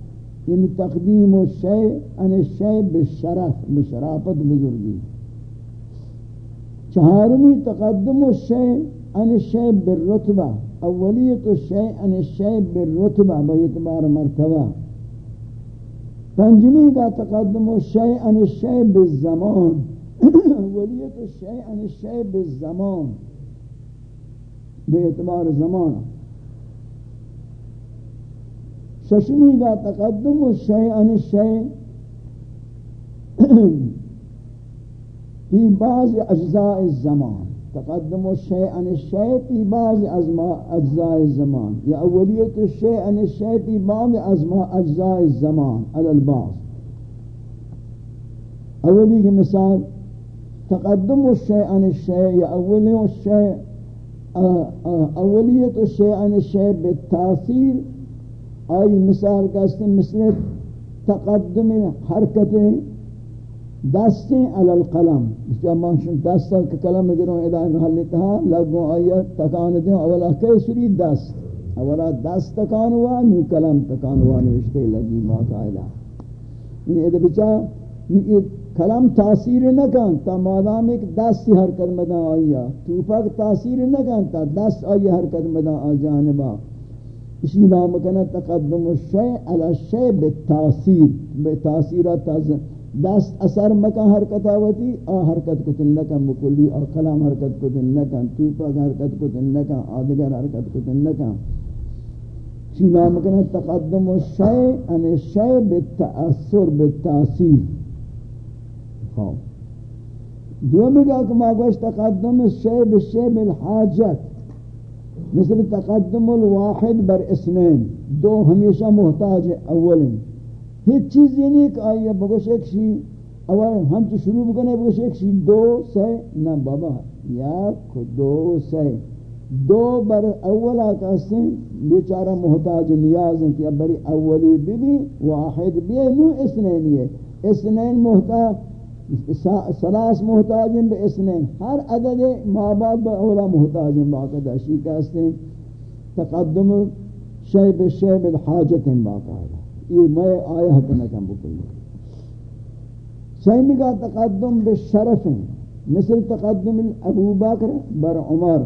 یعنی تقدیم و شیع ان شیع بشرف بشرافت بزرگی. چهارمی تقدم و شیع ان شیع بالرتبه اولیت و شیع ان شیع بالرتبه با اعتبار مرتبه. پنجمی کا تقدم و شیع ان شیع بالزمان [clears throat] اولیت و شیع ان شیع بالزمان با اعتبار زمان. ششمی کا تقدم الشیء عن الشیء فی بعض اجزاء الزمان. تقدم الشیء عن الشیء فی بعض اجزاء الزمان. یا اولیت الشیء عن الشیء فی بعض اجزاء الزمان. على البعض. اولی کی مثال تقدم الشیء عن الشیء یا اولی الشیء اولیت الشیء عن الشیء بالتاثیر آئی مثال کہتے ہیں، مثل تقدم حرکت دستیں علی القلم۔ جب مانشن دستا کہ قلم گروں ادا محلتها لگوں آیت تکان دیں، اولا کیسری دست۔ اولا دست تکان ہوا، نو کلم تکان ہوا، نوشتے لگی باقاعدہ یعنی ادھا بچا، یہ کلم تاثیر نہ کن، تا مادام ایک دست حرکت مدن آیا توپک تاثیر نہ کن، تا دست آئی حرکت مدن آ جانبا۔ اسی نام کنا تقدم الشیء علی الشیء بالتاثیر بتاثیرات دست اثر مکان حرکت آوتی آ حرکت کو تن نکن بکلی اور کلام حرکت کو تن نکن توپک حرکت کو تن نکن آدگر حرکت کو تن نکن. چی نام کنا تقدم الشیء عن الشیء بالتأثر بالتاثیر خواب دومی کہ کہ ما گوش تقدم الشیء بالشیء بالحاجت. مثل تقدم الواحد بر اسنین دو ہمیشہ محتاج اولین ہیچ چیز یہ نہیں کہ آئیے بگوش ایک شی اول ہم تو شروع بکنے بگوش ایک شی دو سے نہ بابا. یک دو سے دو بر اولا کہتے ہیں بیچارہ محتاج نیاز ہیں کہ بری اولی بھی بھی واحد ہے نو اسنین یہ اسنین محتاج. سلاس محتاج ہیں اسنین. ہر عدد ماں باپ با اولا محتاج ہیں باقاعدہ شی کہتے تقدم شیب شیب الحاجت ہیں باقاعدہ یہ میں آیا ہتا نکم بکل سیمی کا تقدم بالشرف مثل تقدم ابو بکر بر عمر.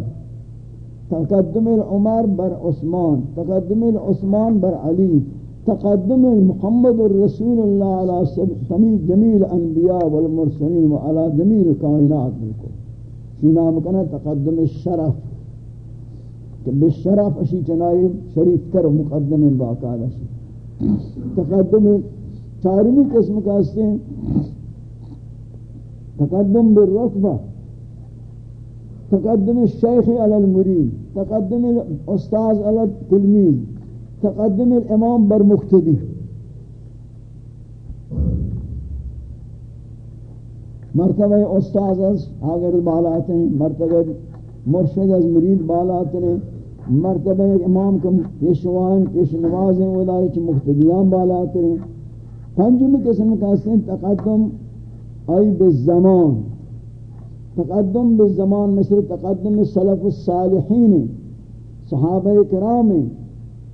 تقدم العمر بر عثمان. تقدم العثمان بر علی. تقدم محمد رسول الله على سبيل جميل انبیاء والمرسلین و جميل کائنات کو شی نام کنا تقدم الشرف. کہ بالشرف اشی چنائی شریف تر مقدم باقاعدہ شی تقدم چارمی قسم کا تقدم بالركبة. تقدم الشيخ على المريد. تقدم الأستاذ على التلميذ. تقدم الامام بر مقتدی مرتبہ استاذ از اگر بالات ہیں، مرتبہ مرشد از مرید بالات ہیں، مرتبہ امام کا پیشوان پیش نواز ہیں ولای چ مقتدیان بالا کریں پنجم قسم کا سن تقدم ای بالزمان. تقدم بالزمان مثل تقدم سلف الصالحین، صحابہ کرام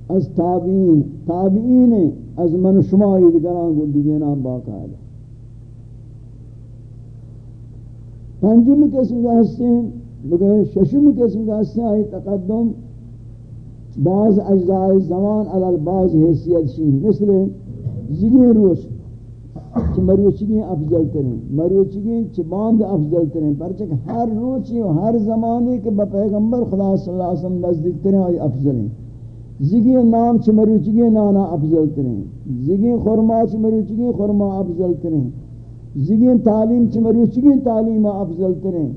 از تابعین. تابعین از من شما دیگران کو دیگه نام باقاعدہ پنجم قسم کا ہستیں مگر ششم قسم کا ہستیں ای تقدم، بعض اجزاء زمان علال بعض حیثیت شین مثل زگی روش چھ مروچگی افضل ترین. مروچگی چھ باند افضل ترین. پرچک ہر روچی و ہر زمانے کے با پیغمبر خدا صلی اللہ علیہ وسلم نزدیک ترین آئی افضل ہیں زگی نام چھ مروچگی نانا افضل ترین. زگی خورما چھ مروچگی خورما افضل ترین. زگی تعلیم چھ مروچگی تعلیم افضل ترین.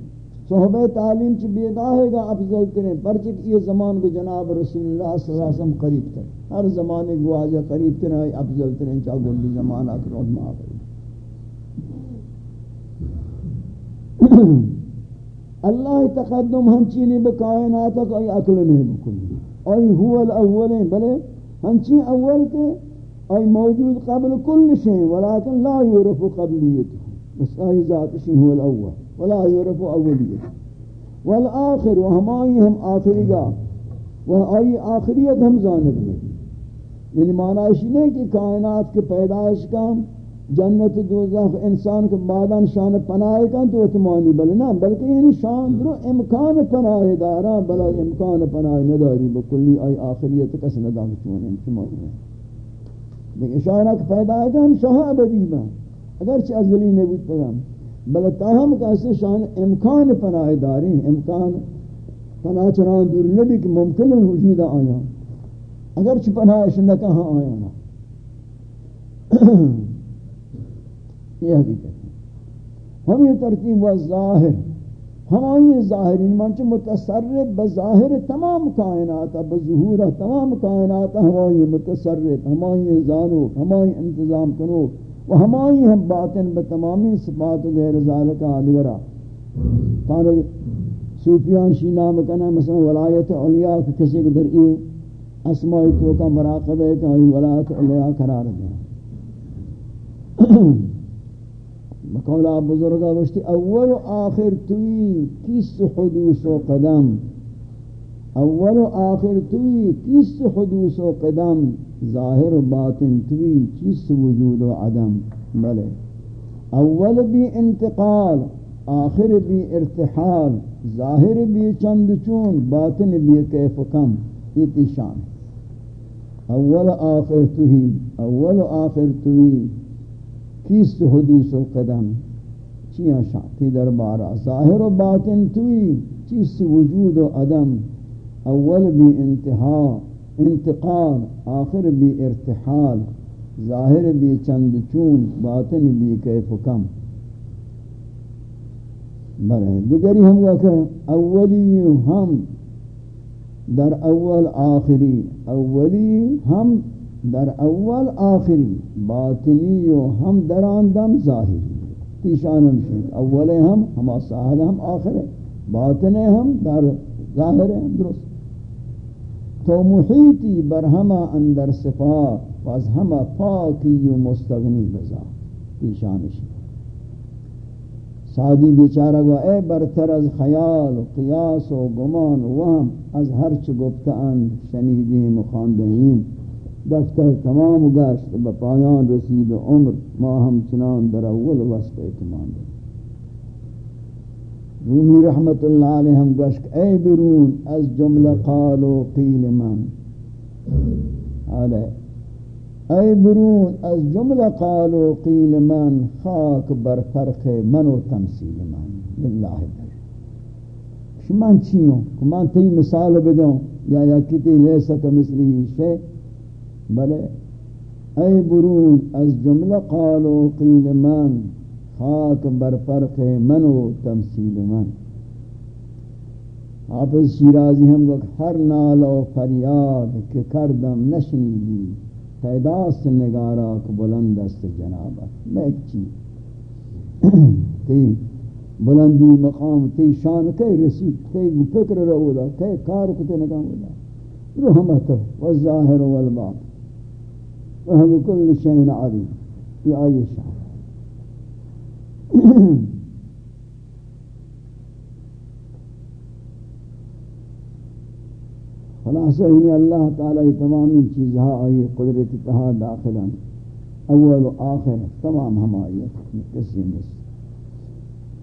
صحبہ تعلیم چی بیداہ گا افضل کریں پرچک یہ زمان کو جناب رسول اللہ صلی اللہ علیہ وسلم قریب تر. ہر زمانے کو آجا قریب تر ہے، افضل ترین چاہ گلی زمانہ کرود ماں [clears throat] اللہ تقدم ہم چینی بکائناتا کوئی اکل نہیں بکلی اوی هو الاول بلے ہم اول کے اوی موجود قبل کل شئی ولیکن لا یورف قبلیت بس آئی ذات شئی هو الاول، ولا يعرف اولیت۔ والآخر وہمائی ہم آخری گا وہ آئی آخریت ہم زانب میں یعنی معنی اسی نہیں کہ کائنات کے پیدائش کا جنت دوزخ انسان کو بعدان شان پناہ کا تو اتمانی بل نہ، بلکہ یعنی شان درو امکان پناہ دارا بلا امکان پناہ نداری بکلی آئی آخریت کس ندام چون انتمانی ہے۔ لیکن شانہ کا پیدائش کا ہم شاہ ابدی میں، اگرچہ ازلی نبوت پیغام بل تاہم کیسے شان امکان پناہ داری، امکان پناہ چنان دور نبی کہ ممکن وجود آیا۔ اگر چھ پناہ نہ کہاں آیا نا۔ [clears throat] یہ حقیقت ہے۔ ہم یہ ترتیب و ظاہر ہمائی ظاہر منچ متصرف بظاہر تمام کائنات بظہور تمام کائنات ہمائی متصرف ہمائی زانو ہمائی انتظام کنو و ہمائی ہم باطن بتمامی صفات و غیر ذالک آدگرہ تانا صوفیان شی نام کنا، مثلا ولایت علیاء کسی کے در ای اسماء تو کا مراقبہ کہ ولایت علیاء قرار دیں بقولا بزرگا وشتی اول و آخر توی کس حدوث و قدم. اول و آخر توی کس حدوث و قدم. ظاہر و باطن توی کس وجود و عدم. بلے. اول بھی انتقال، آخر بھی ارتحال. ظاہر بھی چند چون، باطن بھی کیف کم. یہ اول آخر توی، اول آخر توی کیست حدوث و قدم چیاں شاعتی دربارہ ظاہر و باطن توی چیست وجود و عدم؟ اول بھی انتہا، انتقال، آخر بھی ارتحال. ظاہر بھی چند چون، باطن بھی کیف و کم. برے دیگری ہم کہ اولی ہم در اول آخری، اولی ہم در اول آخری، باطنی و ہم در آن دم ظاہری تیشان ہم اول ہم ہم ساہد ہم آخر باطن ہم در ظاہر ہم درست. تو محیطی برہما اندر صفات واز ہما پاکی و مستغنی بزا. تیشان شید سادی بیچارہ گو اے برتر از خیال و قیاس و گمان و وهم، از ہر گفتان شنیدیم و خواندیم دفتر تمام گشت با پایان رسید عمر ما ہم چنان در اول وصف اعتمان دیں رومی رحمت اللہ علیہ ہم گشت اے برون از جملہ قال و قیل من. علیہ اے برون از جملہ قال و قیل من خاک بر فرق من و تمثیل من. للہ در شمان چیوں کہ من تی مثال بدوں یا یا کتی لیسا کمثلی شیخ بلے، اے برون از جملہ قال و قیل من، خاک بر فرق من و تمثیل من. حافظ شیرازی ہم وقت ہر نال و فریاد کہ کردم نشنیدی، پیداست نگارا کہ بلند است جنابت. میں ایک چیز، [clears throat] تی بلندی مقام، تی شان کئی رسید، تی فکر رو دا کئی کار کتے نگام دا. رو رحمت والظاہر والباطن. وهو بكل شيء عليم في آية شعر [coughs] خلاصہ انہیں اللہ تعالی تمام چیزها آئی قدرت تہا اول و آخر تمام ہم آئی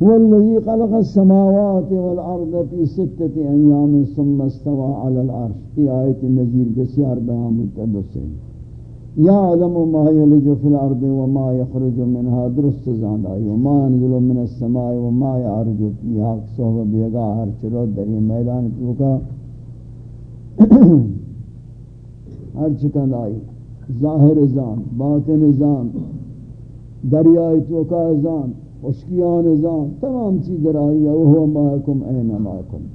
هو الذي خلق السماوات والأرض في ستة أيام ثم استوى على العرش. في آية النذير بسيار بيان متدسين يعلم ما يلج في الأرض وما يخرج منها، درست زاندائی. وما ينزل من السماء وما يعرج فيها صحبة بيگا ہر چرو دری میدان توکا ہر [clears throat] چکند آئی ظاہر زان، باطن زان دریائی توکا زان، خشکیان زان، تمام چیز در آئی وهو معكم اين معكم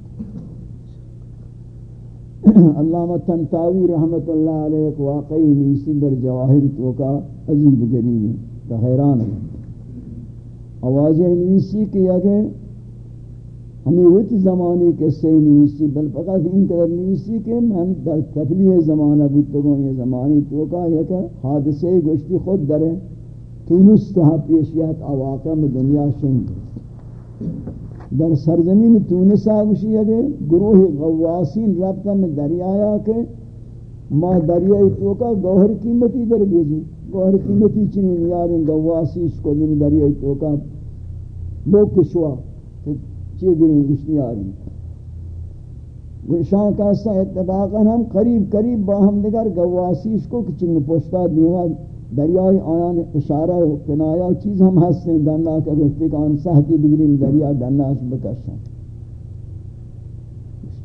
علامہ تنتاوی رحمت اللہ علیہ ایک واقعی نیسی در جواہر تو کا عجیب گریب تو حیران ہے۔ آواز نیسی کی کہ ہمیں وقت زمانے کے سے نیسی بل فقط ان قدر نیسی کہ من در تفلیح زمانہ بودتگوں یہ زمانی تو کا یہ کہ حادثے گشتی خود در تونس تہا پیشیات آواقع میں دنیا شنگ۔ در سرزمین تونس آگوشی ہے گروہ غواسین رابطہ میں دریایا کہ ما دریائی توکا گوہر قیمتی در گیجی گوہر قیمتی چنین نیارین غواسی اس کو دن دریائی توکا لوگ کشوا چی گرین گشنی آرین گشان کا سا اتباقا ہم قریب قریب با ہم دگر گواسی اس کو کچنگ پوشتا دیوان دریائے آیان اشارہ و کنایا چیز ہم ہستے ہیں دننا کا گفتے کہ آن سہتی بگری میں دریا دننا بکشن۔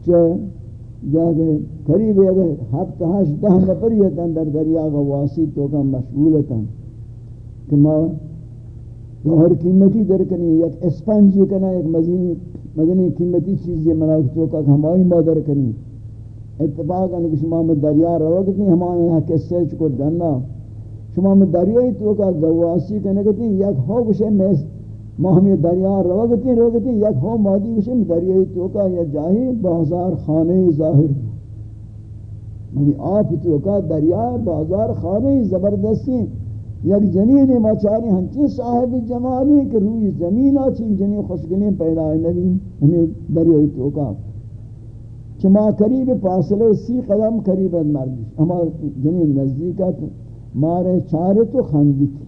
چاہ جاگے قریب ہے اگر ہفت ہش دہ نفریتا در دریا کا واسی تو کا مشغولتا کہ ما گوھر قیمتی در کنی، یک اسپنجی کنا ایک مزینی مدنی قیمتی چیز یہ ملاک تو کا ہمائی ما در کنی۔ اتفاقا کہ شما میں دریا روکتی ہمارے یہاں کس سے چکو دننا شما میں دریائی تو کا گواسی کرنے گتی یک ہو گوشے میں مہمی دریا رو گتی رو گتی یک ہو مادی گوشے میں دریائی تو کا یا جاہی بازار خانے ظاہر مہمی آپ تو کا دریا بازار خانے زبردستی. یک جنین مچاری ہنچی صاحب جمالی کہ روی زمین آچین جنین خوشگنی پیدا نبی ہمیں یعنی دریائی تو کا چما قریب فاصلے سی قدم قریب مردی اما جنین نزدیکت. مارے چارے تو خندی تھی۔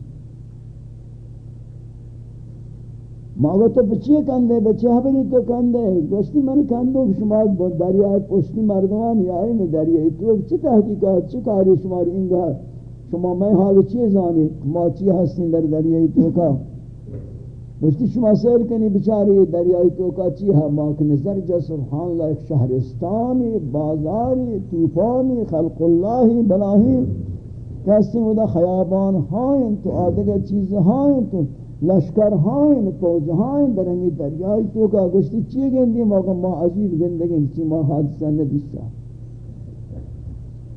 ماگو تو بچے کندے بچے ہبنی تو کندے گوشتی من کندو شما دریائے پوشتی مردمان، یا این دریائے تو چی تحقیقات، چی کاری شماری انگا شما میں حال چی زانی؟ ما چی ہستین در دریائے تو کا؟ گوشتی شما سیر کنی بچاری دریائے تو کا؟ چی ہے ماک نظر جا سبحان اللہ، ایک شہرستانی بازاری توفانی خلق اللہ بلاہی کسی بودا خیابان هاین تو آدگه چیز هاین تو لشکر هاین پوز هاین برنگی دریای تو که گشتی چی گندی ما ما عجیب گندگیم چی ما حادثه ندیستا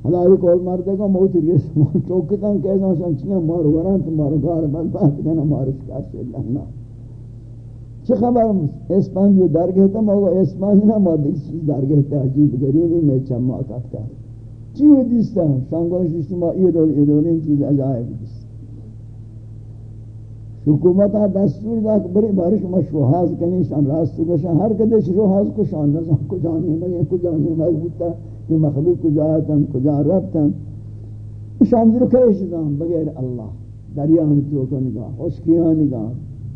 حالا ای کول مردگا موت ریس ما چوکتن که ناشان چی هم مارو وران تو مارو گار بل بات کنم مارو شکار شدن. نا چه خبر؟ اسپانجو درگهتا ما اسپانجو نما دیگه چیز درگهتا عجیب گریمی میچم ما کفتا ہے چیو دیستا شانگوش دیستا ما ایرول ایرولین چیز عجائب دیستا حکومتا دستور دا بری بارش ما شوحاز کنی شان راست گوشن ہر کدے شوحاز کو شان نظام کو جانے میں کجا نہیں بودتا کہ مخلوق کجا آتن کجا ربتن شان در کہش دام بغیر اللہ دریا میں تو کو نگاہ خشکیاں نگاہ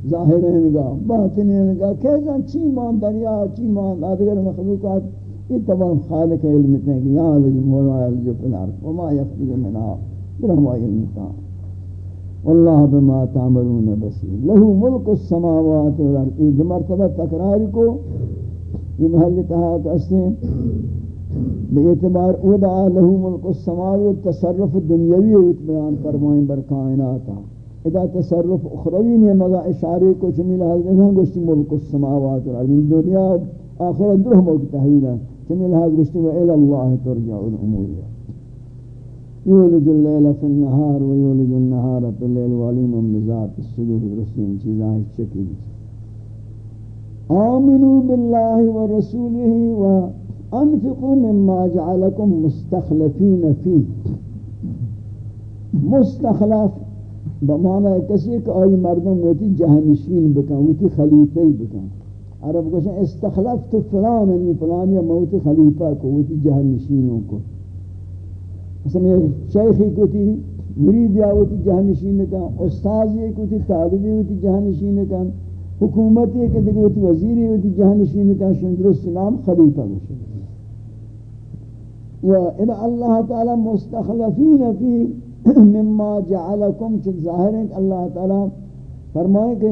ظاہر نگاہ باطن نگاہ کیسا چی مان دریا، چی مان آدگر مخلوقات یہ تمام خالق علم اتنے کہ یا علم وما یلج فی الارض وما یخرج منها برہما علم تام واللہ بما تعملون بصیر. له ملک السماوات والارض. یہ مرتبہ تکرار کو یہ محل تہا کہتے بے اعتبار ادا له ملک السماوات تصرف دنیاوی بیان فرمائیں بر کائنات. ادا تصرف اخروی نے مگا اشارے کو جمیل حضرت گوشتی ملک السماوات والارض. دنیا آخر درہم کی تحویل ہے چمی لحاظ گشتی و إلى اللہ ترجع الأمور. یولج اللیل فی النهار و یولج النهار فی اللیل والیم بذات الصدور رسیم چیزاں چکی آمنوا باللہ و رسوله و انفقوا مما جعلكم مستخلفین فی مستخلف بمعنی کسی کہ آئی مردم ہوتی جہنشین بکن ہوتی خلیفی بکن. عرب کو استخلفت فلان یعنی فلان یا موت خلیفہ کو وہی جہان نشینوں کو۔ مثلا یہ شیخی کو تھی مرید یا وہ جہان نشین کا استاد یہ کو تھی طالب یہ تھی جہان نشین کا حکومت یہ کہ دیکھو تھی وزیر یہ تھی جہان نشین کا شندر السلام خلیفہ کو و ان اللہ تعالی مستخلفین فی مما جعلکم چھ ظاہر ہے کہ اللہ تعالی فرمائے کہ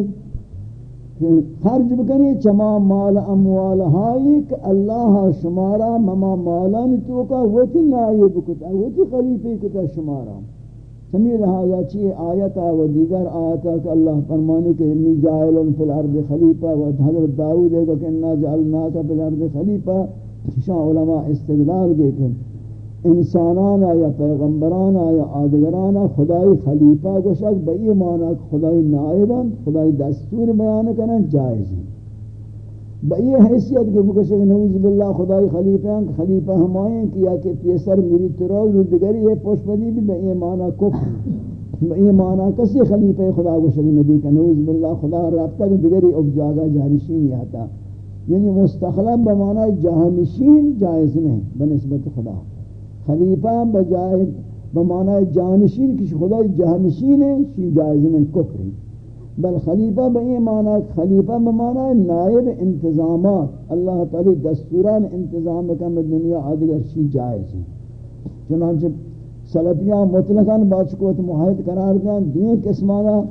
یعنی خرج بکنی چما مال اموال ہائی کہ اللہ شمارا مما مالان تو کا وتی نائب کتا وتی خلیفہ کتا شمارا سمی لہذا چی آیتا و دیگر آیتا کہ اللہ فرمانے کہ انی جائل فی الارض خلیفہ و حضرت داود ہے کہ انا جعلناک فی الارض خلیفہ شاہ علماء استدلال گئے کہ انسانان یا پیغمبران یا آدگران خدای خلیفہ گوشک بئی معنی خدای نائبان، خدای دستور بیان کرن جائز ہیں بئی حیثیت کے بکشک نوز باللہ خدای خلیفہ ہیں خلیفہ ہمائیں کیا کہ پیسر میری تروز و دگری ہے پوشپدی بھی بئی معنی کفر. بئی معنی کسی خلیفہ خدا گوشک نبی کا نوز باللہ خدا رابطہ دگری اب جاگا جہنشین یاتا یعنی مستخلب بمعنی جہنشین جائز نہیں بنسبت خدا. خلیفہ بجائے بمعنی جانشین کسی خدا جانشین ہے شی جائز نہیں کفر بل خلیفہ بئی معنی خلیفہ بمعنی نائب انتظامات. اللہ تعالی دستوران انتظام کا دنیا آدھگر شی جائز ہے چنانچہ سلفیاں مطلقاً بات کو قرار دیں دین قسمانا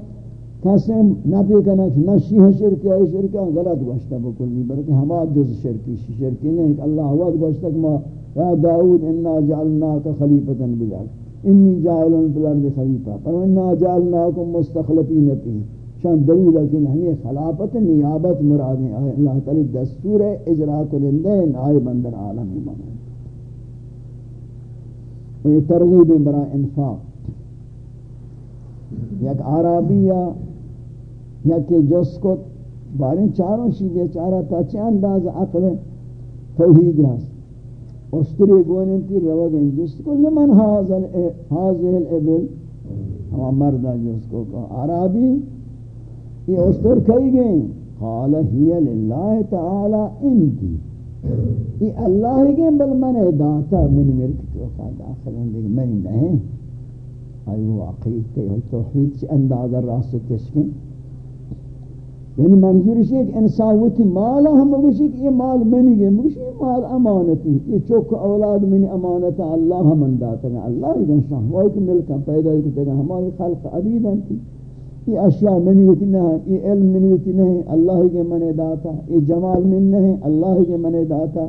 کسی نبی کا نہ شیح شرکی ہے شرکی غلط گوشتا بکلی بلکہ ہما جز شرکی شرکی نہیں کہ اللہ وقت گوشتا کہ ما یا داود، انا جعلناک خلیفتا بلال انی جعلن بلارد خلیفہ. پر انا جعلناکم مستخلفین فی. شان دلیل ہے کہ ہمیں خلافت نیابت مراد ہے اللہ تعالی دستور اجرا کرندے نائب اندر عالم ایمان یہ ترغیب برا انفاق. یک عربی یا یک جس کو بارین چاروں شی بیچارہ تا چه انداز عقل توحید ہے اشتری گونن تی روگن جس کو لمن حاضر حاضر الابل ہم مردہ جس کو کہا عربی. یہ اشتر کئی گئے قال ہی للہ تعالی انتی. یہ اللہ کے بل من داتا من ملک تو قال داخل اندے من نہیں ایو واقعی توحید سے اندازہ راست تشکن یعنی منظورش ہے کہ انسان وتی مال ہم بگشی کہ یہ مال منی گئے بگشی یہ مال امانتی. یہ چوک اولاد منی امانت اللہ من داتا ہے اللہ ہی گنشان وہ ایک ملکہ پیدا کرتے ہیں ہماری خلق عبید ہیں یہ اشیاء منی وتی نہیں یہ علم منی وتی نہیں اللہ ہی کے منی داتا. یہ جمال من نہیں اللہ ہی کے منی داتا.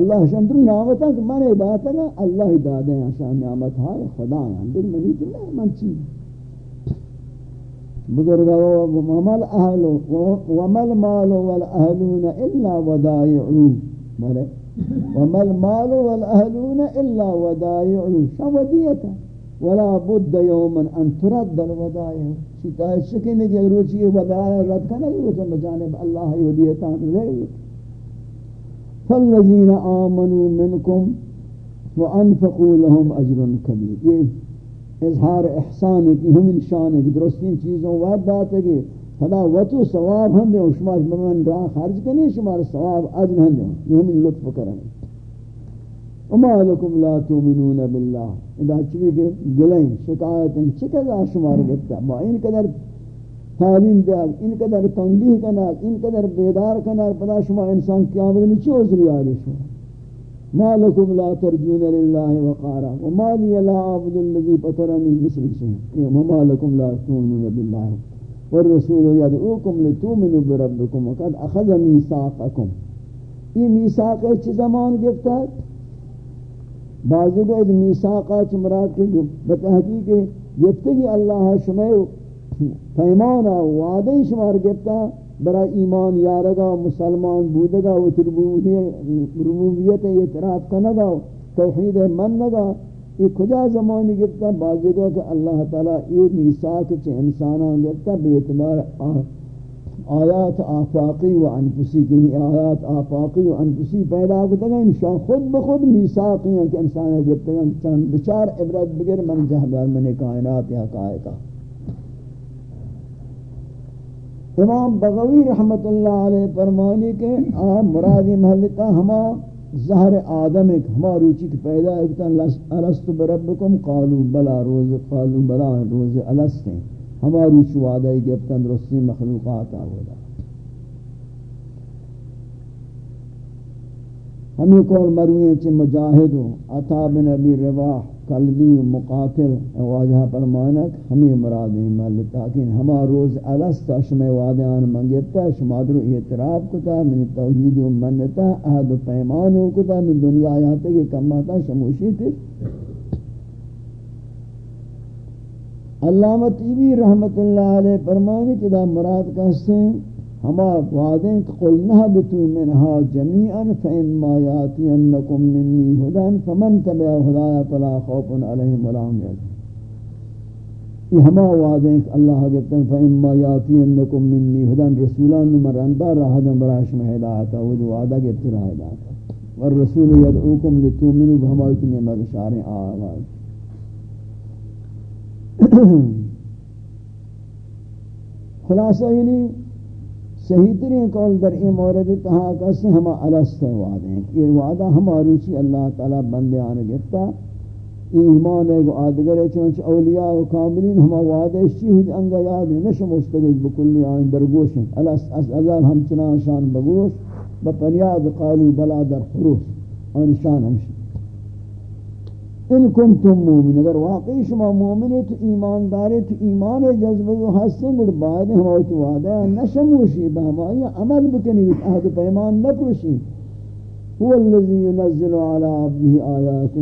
اللہ شندر نعمتا کہ منی داتا ہے اللہ ہی دادے ہیں یعنی شاہ نعمت ہائے خدا ہیں دل منی وتی نہیں من چیز بزرگا ومل أهل ومل مال والاهلون الا ودائع بلے ومل مال والاهلون الا ودائع شودیتا ولا بد يوما ان ترد الودائع. شکایت شکنے کے روچی ودائع رد کرنا یہ تو جانب اللہ ودیتا لے فالذین آمنوا منکم وانفقوا لهم اجر كبير اظہار احسان کی ہم شان ہے درستین چیزوں وعد بات ہے کہ خدا وتو ثواب ہم دے شما من راہ خرج کرنی شما ثواب اجر ہم دے یہ ہم لطف کریں وما لكم لا تؤمنون بالله اذا چوی کہ گلیں، شکایتیں چکہ شما گتا با ان قدر تعلیم دے ان قدر تنبیہ کنا ان قدر بیدار کنا پدا شما انسان قیامت میں چوز عذر یاری شما۔ ما لكم لا ترجون لله وقارا. وما لي لا عبد الذي فطرني مثل شيء. وما لكم لا تؤمنون بالله والرسول يدعوكم لتؤمنوا بربكم وقد اخذ ميثاقكم. یہ میثاق چه زمان گفتا بعضی کو میثاق چ مراد کے بتحقیق گفتگی اللہ شمع پیمانہ وعدہ شمار گفتا برا ایمان یارگا مسلمان بودگا و ربوبیت اعتراف کنگا توحید منگا یہ کجا زمانی گفتا بازی کو کہ اللہ تعالیٰ یہ میساک چھ انسانان گفتا بے اعتبار آیات آفاقی و انفسی. کی آیات آفاقی و انفسی پیدا کرتا گا انشاء خود بخود میساقی ہیں کہ انسان گفتا گا بچار عبرت بگر من جہبار من کائنات یا کائکا امام بغوی رحمت اللہ علیہ فرمانی کے آم مرادی محلتا ہما ظہر آدم ایک ہما روچی کی پیدا اکتا الست بربکم؟ قالو بلا روز قالو بلا روز الست ہیں۔ ہما روچی وعدہ کہ ابتا درستی مخلوقات آولا ہمیں کول مروی چھ مجاہد عطا بن ابی رواح قلبی مقاتل واجہ پر مانک ہمیں مراد ہیں مل تاکہ ہما روز الست شمع وعدان منگتا شما در اعتراف کتا من توحید و منتا، عہد و پیمان ہو کتا، من دنیا یہاں تک کہ کماتا شموشی تھی علامہ طیبی رحمت اللہ علیہ فرمانے کہ دا مراد کہتے ہیں ہما وعدیں قل نہبتو منہا جمیعا فإما یاتینکم منی ہدن فمن تبع ہدایا فلا خوف علیہم ولا هم يحزنون یہ ہما وعدیں اللہ کہتے ہیں فإما یاتینکم منی ہدن رسولان مرندہ راہدن براش میں ہدایتا وہ وعدہ کہتے رہا ہدایتا والرسول یدعوکم لتومنوا بہما اتنی مرشاریں آواز۔ [coughs] خلاصہ یعنی صحیح ترین قول در این مورد کہا کسی ہما علست وعدہ ہیں یہ وعدہ ہما روچی اللہ تعالی بندے آنے گفتا ایمان ہے کہ آدگر ہے چونچہ اولیاء و کاملین ہما وعدہ اسی ہوئی جی انگا یاد ہے نشم استگج بکلی آئین برگوش ہیں علست از ازال ہم چنان شان بگوش بپنیاد قالو بلا در خروش آن شان ہمشن ان کنتم مومن اگر واقعی شما مومن تو ایمان داری تو ایمان جذبہ و حسن گر بعد ہم اوت وعدہ نشموشی بہمائی عمل بکنی بیت عہد پیمان نپوشی هو الذي ينزل على عبده آيات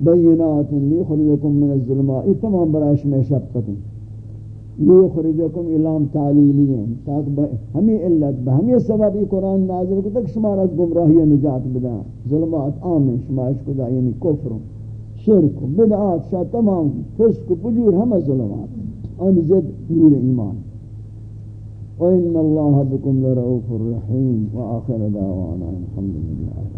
بينات ليخرجكم من الظلمات. تمام برائش میں شفقت لیخرجکم الام تعلیلی ہیں تاکہ ہمیں علت ہمیں سبب قرآن نازل کو تک شمار گمراہی نجات بدا ظلمات عام شمارش کو دا یعنی کفر شرک بدعات شاہ تمام فسق و پجور ہمیں ظلمات. آن زد نور ایمان. وإن الله بكم لرؤوف رحيم وآخر دعوانا الحمد لله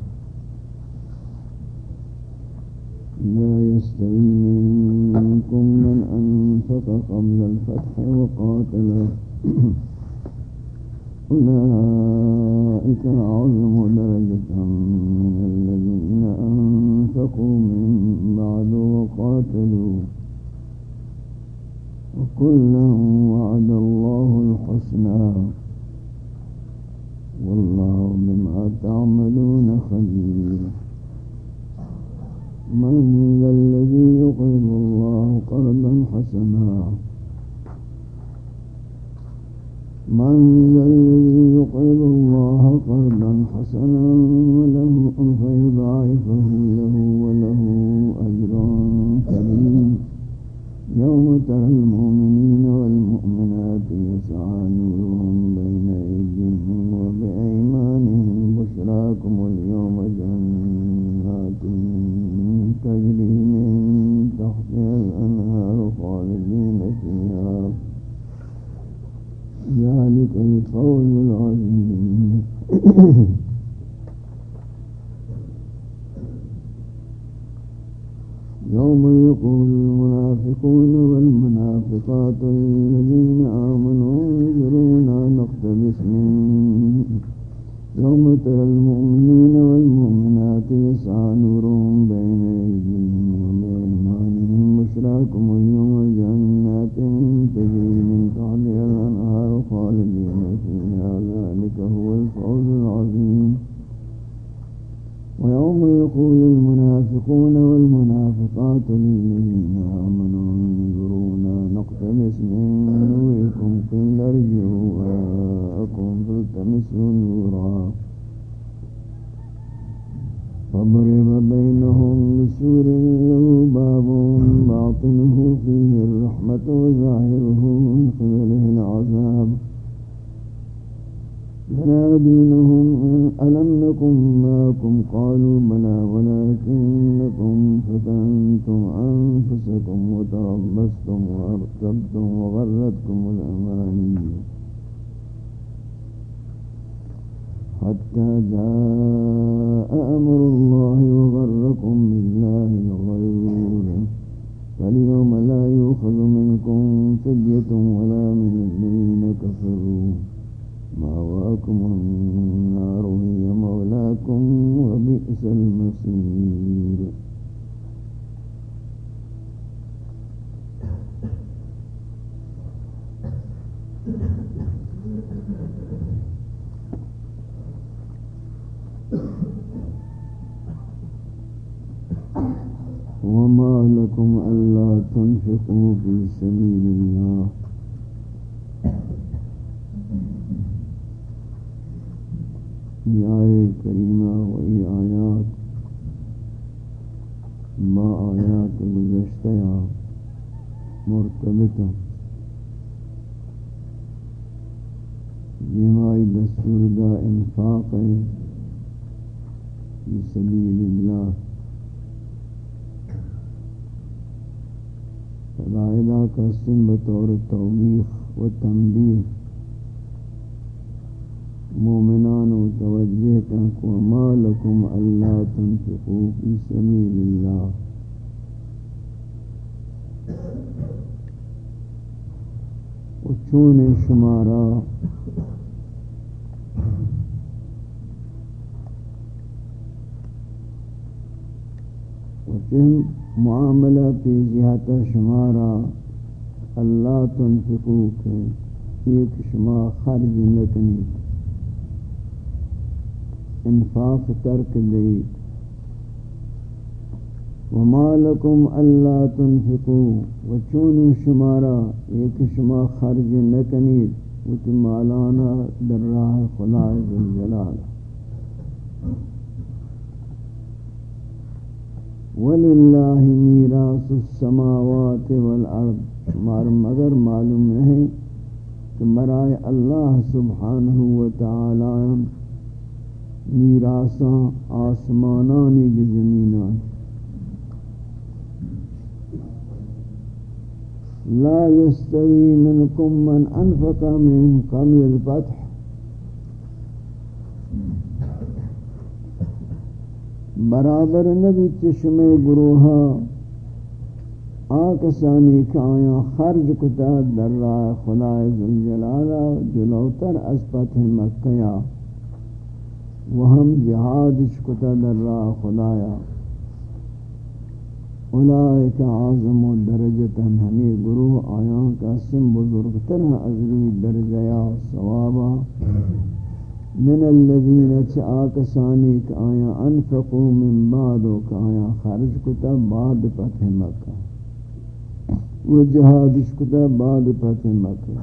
لا يستوي منكم من أنفق قبل الفتح وقاتل. أولئك أعظم درجة من الذين أنفقوا من بعد وقاتلوا. وكلا وعد الله الحسنى. والله بما تعملون خبير. من ذا الذي يقرض الله قرضا حسنا. من ذا الذي يقرض الله قرضا حسنا وله فيضاعفه له وله أجر كريم. يوم ترى المؤمنين والمؤمنات يسعى نورهم سبیل اللہ و چون شمارا و چون معاملہ پی زیادہ شمارا اللہ تنفقو کے ایک شما خرج نکنی انفاق ترک دئی وما لكم الا تنفقوا وچون شمارا، ایک شما خرج نکنید مالانا در راہ خدا ذوالجلال وللہ میراث السماوات والارض مار مگر معلوم نہیں کہ برائے اللہ سبحانہ و تعالی میراثاں آسمانانی کی زمینان لا يستوي منكم من أنفق من قبل الفتح. برابر نبی چشم گروہا آکسانی کا آیا خرج کتا در راہ خدا ذوالجلالہ جلوتر از فتح مکہ وہم جہاد کتا در راہ خدایا. اولئک اعظم درجتا ہمیں گروہ آیاں کا سم بزرگ ترہ ازری درجہ ثوابا۔ من الذین چاکسانی کا آیا انفقوا من بعد کا آیا خرج کتا بعد فتح مکہ۔ و جہاد کتا بعد فتح مکہ۔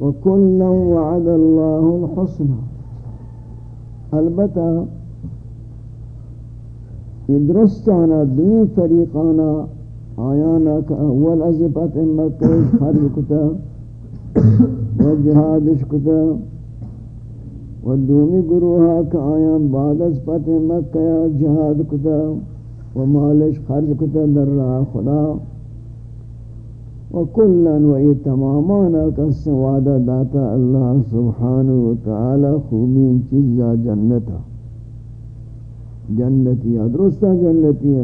وكلا وعد الله الحسنى. البتہ، یہ درستانا دنی فریقانا آیانا کا اول از فتح مکہ حرب کتا، و جہادش کتا، و دومی گروہا کا آیان بعد از فتح مکہ جہاد کتا، و مالش خرج کتا، در راہ خدا۔ و کلن و یہ تمامانا کس وعدہ داتا الله سبحانه وتعالى تعالی خوبین چیزا جنتا. جنتیا درستہ جنتیا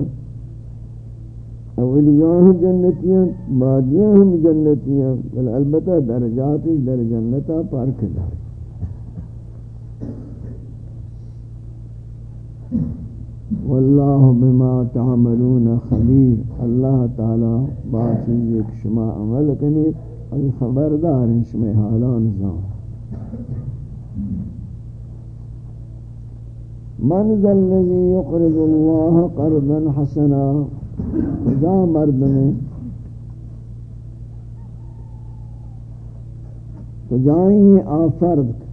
اولیاء ہم جنتیاں بادیاں ہم بل البتہ درجات در جنتا پارک دار واللہ بما تعملون خبیر۔ اللہ تعالی با چیز شما عمل کنید ای خبردار شما حالان زان۔ من ذا الذي يقرض الله قرضا حسنا جا مرد میں تو جائیں آفرد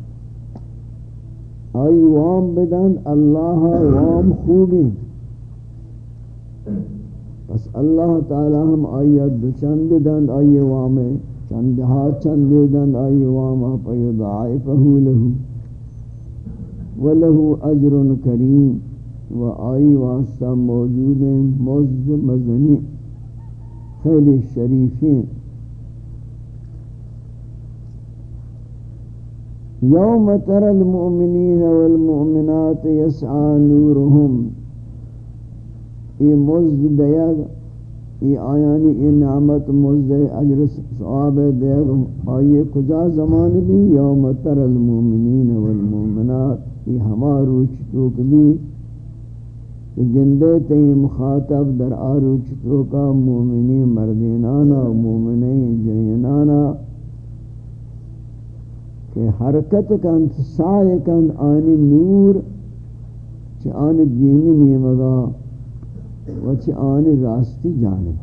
آئی وام بدن، اللہ وام خوبی۔ بس اللہ تعالی ہم آئی دو چند دن، آئی وام چند ہاتھ چند دن، آئی وام فیضعائفہو لہو۔ ولہو اجر کریم۔ و آئی واسطہ موجود مزد مزنی۔ خیلی شریفین۔ یوم تر المؤمنین والمؤمنات یسعى نورهم. یہ مزد دیگ یہ آیانی یہ نعمت مزد اجر صحاب دیگ آئیے کجا زمان بھی یوم تر المؤمنین والمؤمنات؟ یہ ہمارو چتوک بھی. گندے تئی مخاطب در آرو چتوکا مومنی مردینانا مومنی جنینانا. کہ حرکت کن سائے کن آنی نور چھ آنی دیمی نیمگا و چھ آنی راستی جانب.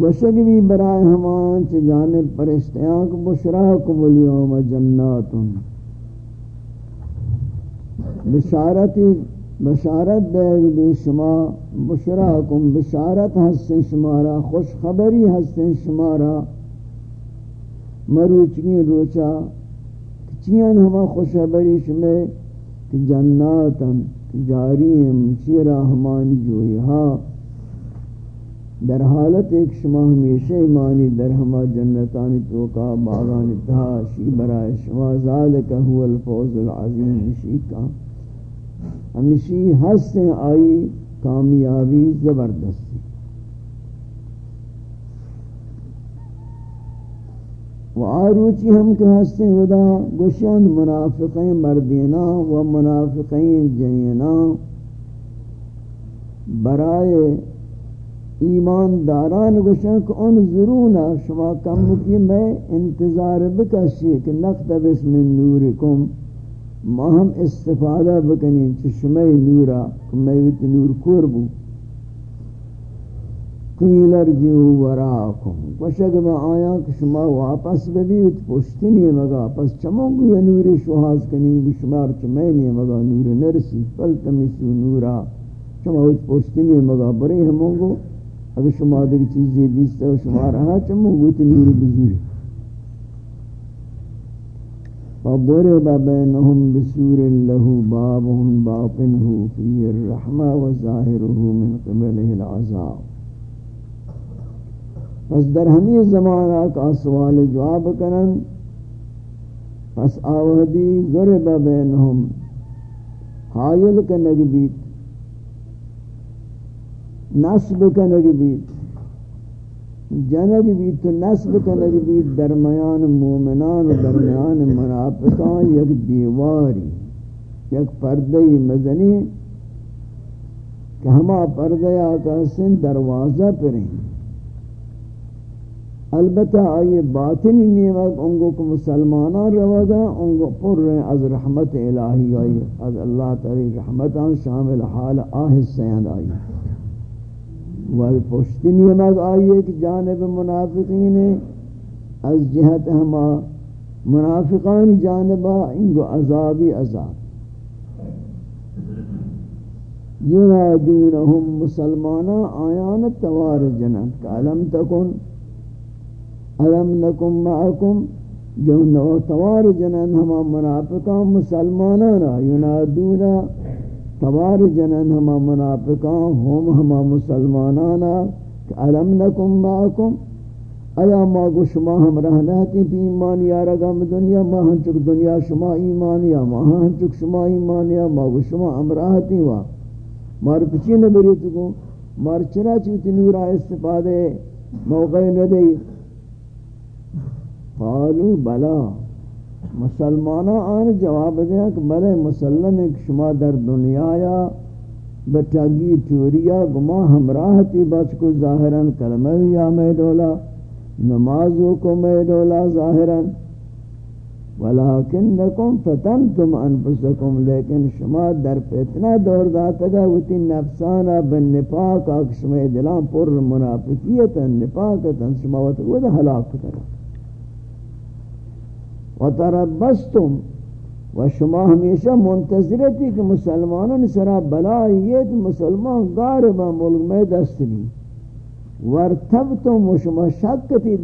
گوشک بھی برائے ہمان چھ جانب پرشتیاں کو بشراکم اليوم جناتن بشارتی بشارت دے بے شما بشراکم بشارت ہستن شمارا، خوش خبری ہستن شمارا۔ مروچنی روچا چیان ہما خوش خبری شمے، کہ جناتن جاری مچیرا ہمانی جوئی در حالت ایک شما ہمیشہ ایمانی در ہما جنتانی توکا باغانی تہا شی برائے شما، ذالک هو الفوز العظیم شی کا ہمیشی ہستیں آئی، کامیابی زبردستی و آروچی ہم کے ہستیں ودا گوشیان منافقین مردینا و منافقین جنینا برائے ایمان داران گوشن کہ ان ضرونا شما کم کی میں انتظار بکشی کہ نقتبس من نورکم ما ہم استفادہ بکنی چشمہ نورا کمیوت نور کور کوربو قیل ارجعوا وراءکم وشک با آیا کہ شما واپس ببیت پشتی نہیں مگا. پس چمونگو یا نور شوحاز کنی شمار چمی نہیں مگا. نور نرسی فلتمسو نورا. شما پشتی نہیں مگا. بری ہمونگو اگر شما دیکھ چیزی دیستا و شما رہا چمونگو تی نور بزوری. فضرب بينهم بسور له باب باطنه فيه الرحمة وظاهره من قبله العذاب. پس در ہمی زمانہ کا سوال جواب کرن پس آوہدی ضرب بینہم حائل کنگ بیت. نصب کنگ بیت. جنگ بیت نصب کنگ بیت درمیان مومنان و درمیان منافقان یک دیواری، یک پردی مزنی کہ ہما پردی آکا سن دروازہ پریں البتہ آئیے باطنی نیمت انگو کو مسلمانان روگا انگو پر رہے از رحمت الہی آئیے از اللہ تعالی رحمتان شامل حال آہس سیند آئیے وہی پشتی نیمت آئیے کہ جانب منافقین از جہت ہما منافقان جانبا انگو عذابی عذاب۔ ینادونہم مسلمانا آیان توار جنت کہ علم تکن، علم نکم معکم، جو نو توار جنن ہما منافقان مسلمانانا ینادونا توار جنن ہما منافقان، ہم ہما مسلمانانا، کہ علم نکم معکم، ایا ما گو شما ہم رہنہتی پی ایمان یا رگم دنیا، ما ہم چک دنیا شما ایمان یا، ما ہم چک شما ایمان یا، ما گو شما ہم رہتی وا۔ مار پچی نبری تکو مار چرا چوتی نورا استفادے، موقع ندئی قالوا بلا۔ مسلمانہ آن جواب دیا کہ بلے مسلم ایک شما در دنیا یا بچاگی چوریا گما ہمراہ تی بچ کو ظاہراً کلمہ یا میں ڈولا، نمازوں کو میں ڈولا ظاہراً۔ ولیکنکم فتنتم انفسکم، لیکن شما در فتنہ دور داتگا وتی نفسانا بن نپاک آک دلان پر منافقیتا، نپاکتا، شما وطا ودہ حلاک وتربستم و شما ہمیشہ منتظر تھی کہ مسلمانوں نے سرا بلائی یہ تو مسلمان غاربا ملک میں دست بھی ورتبتم و شما شک تھی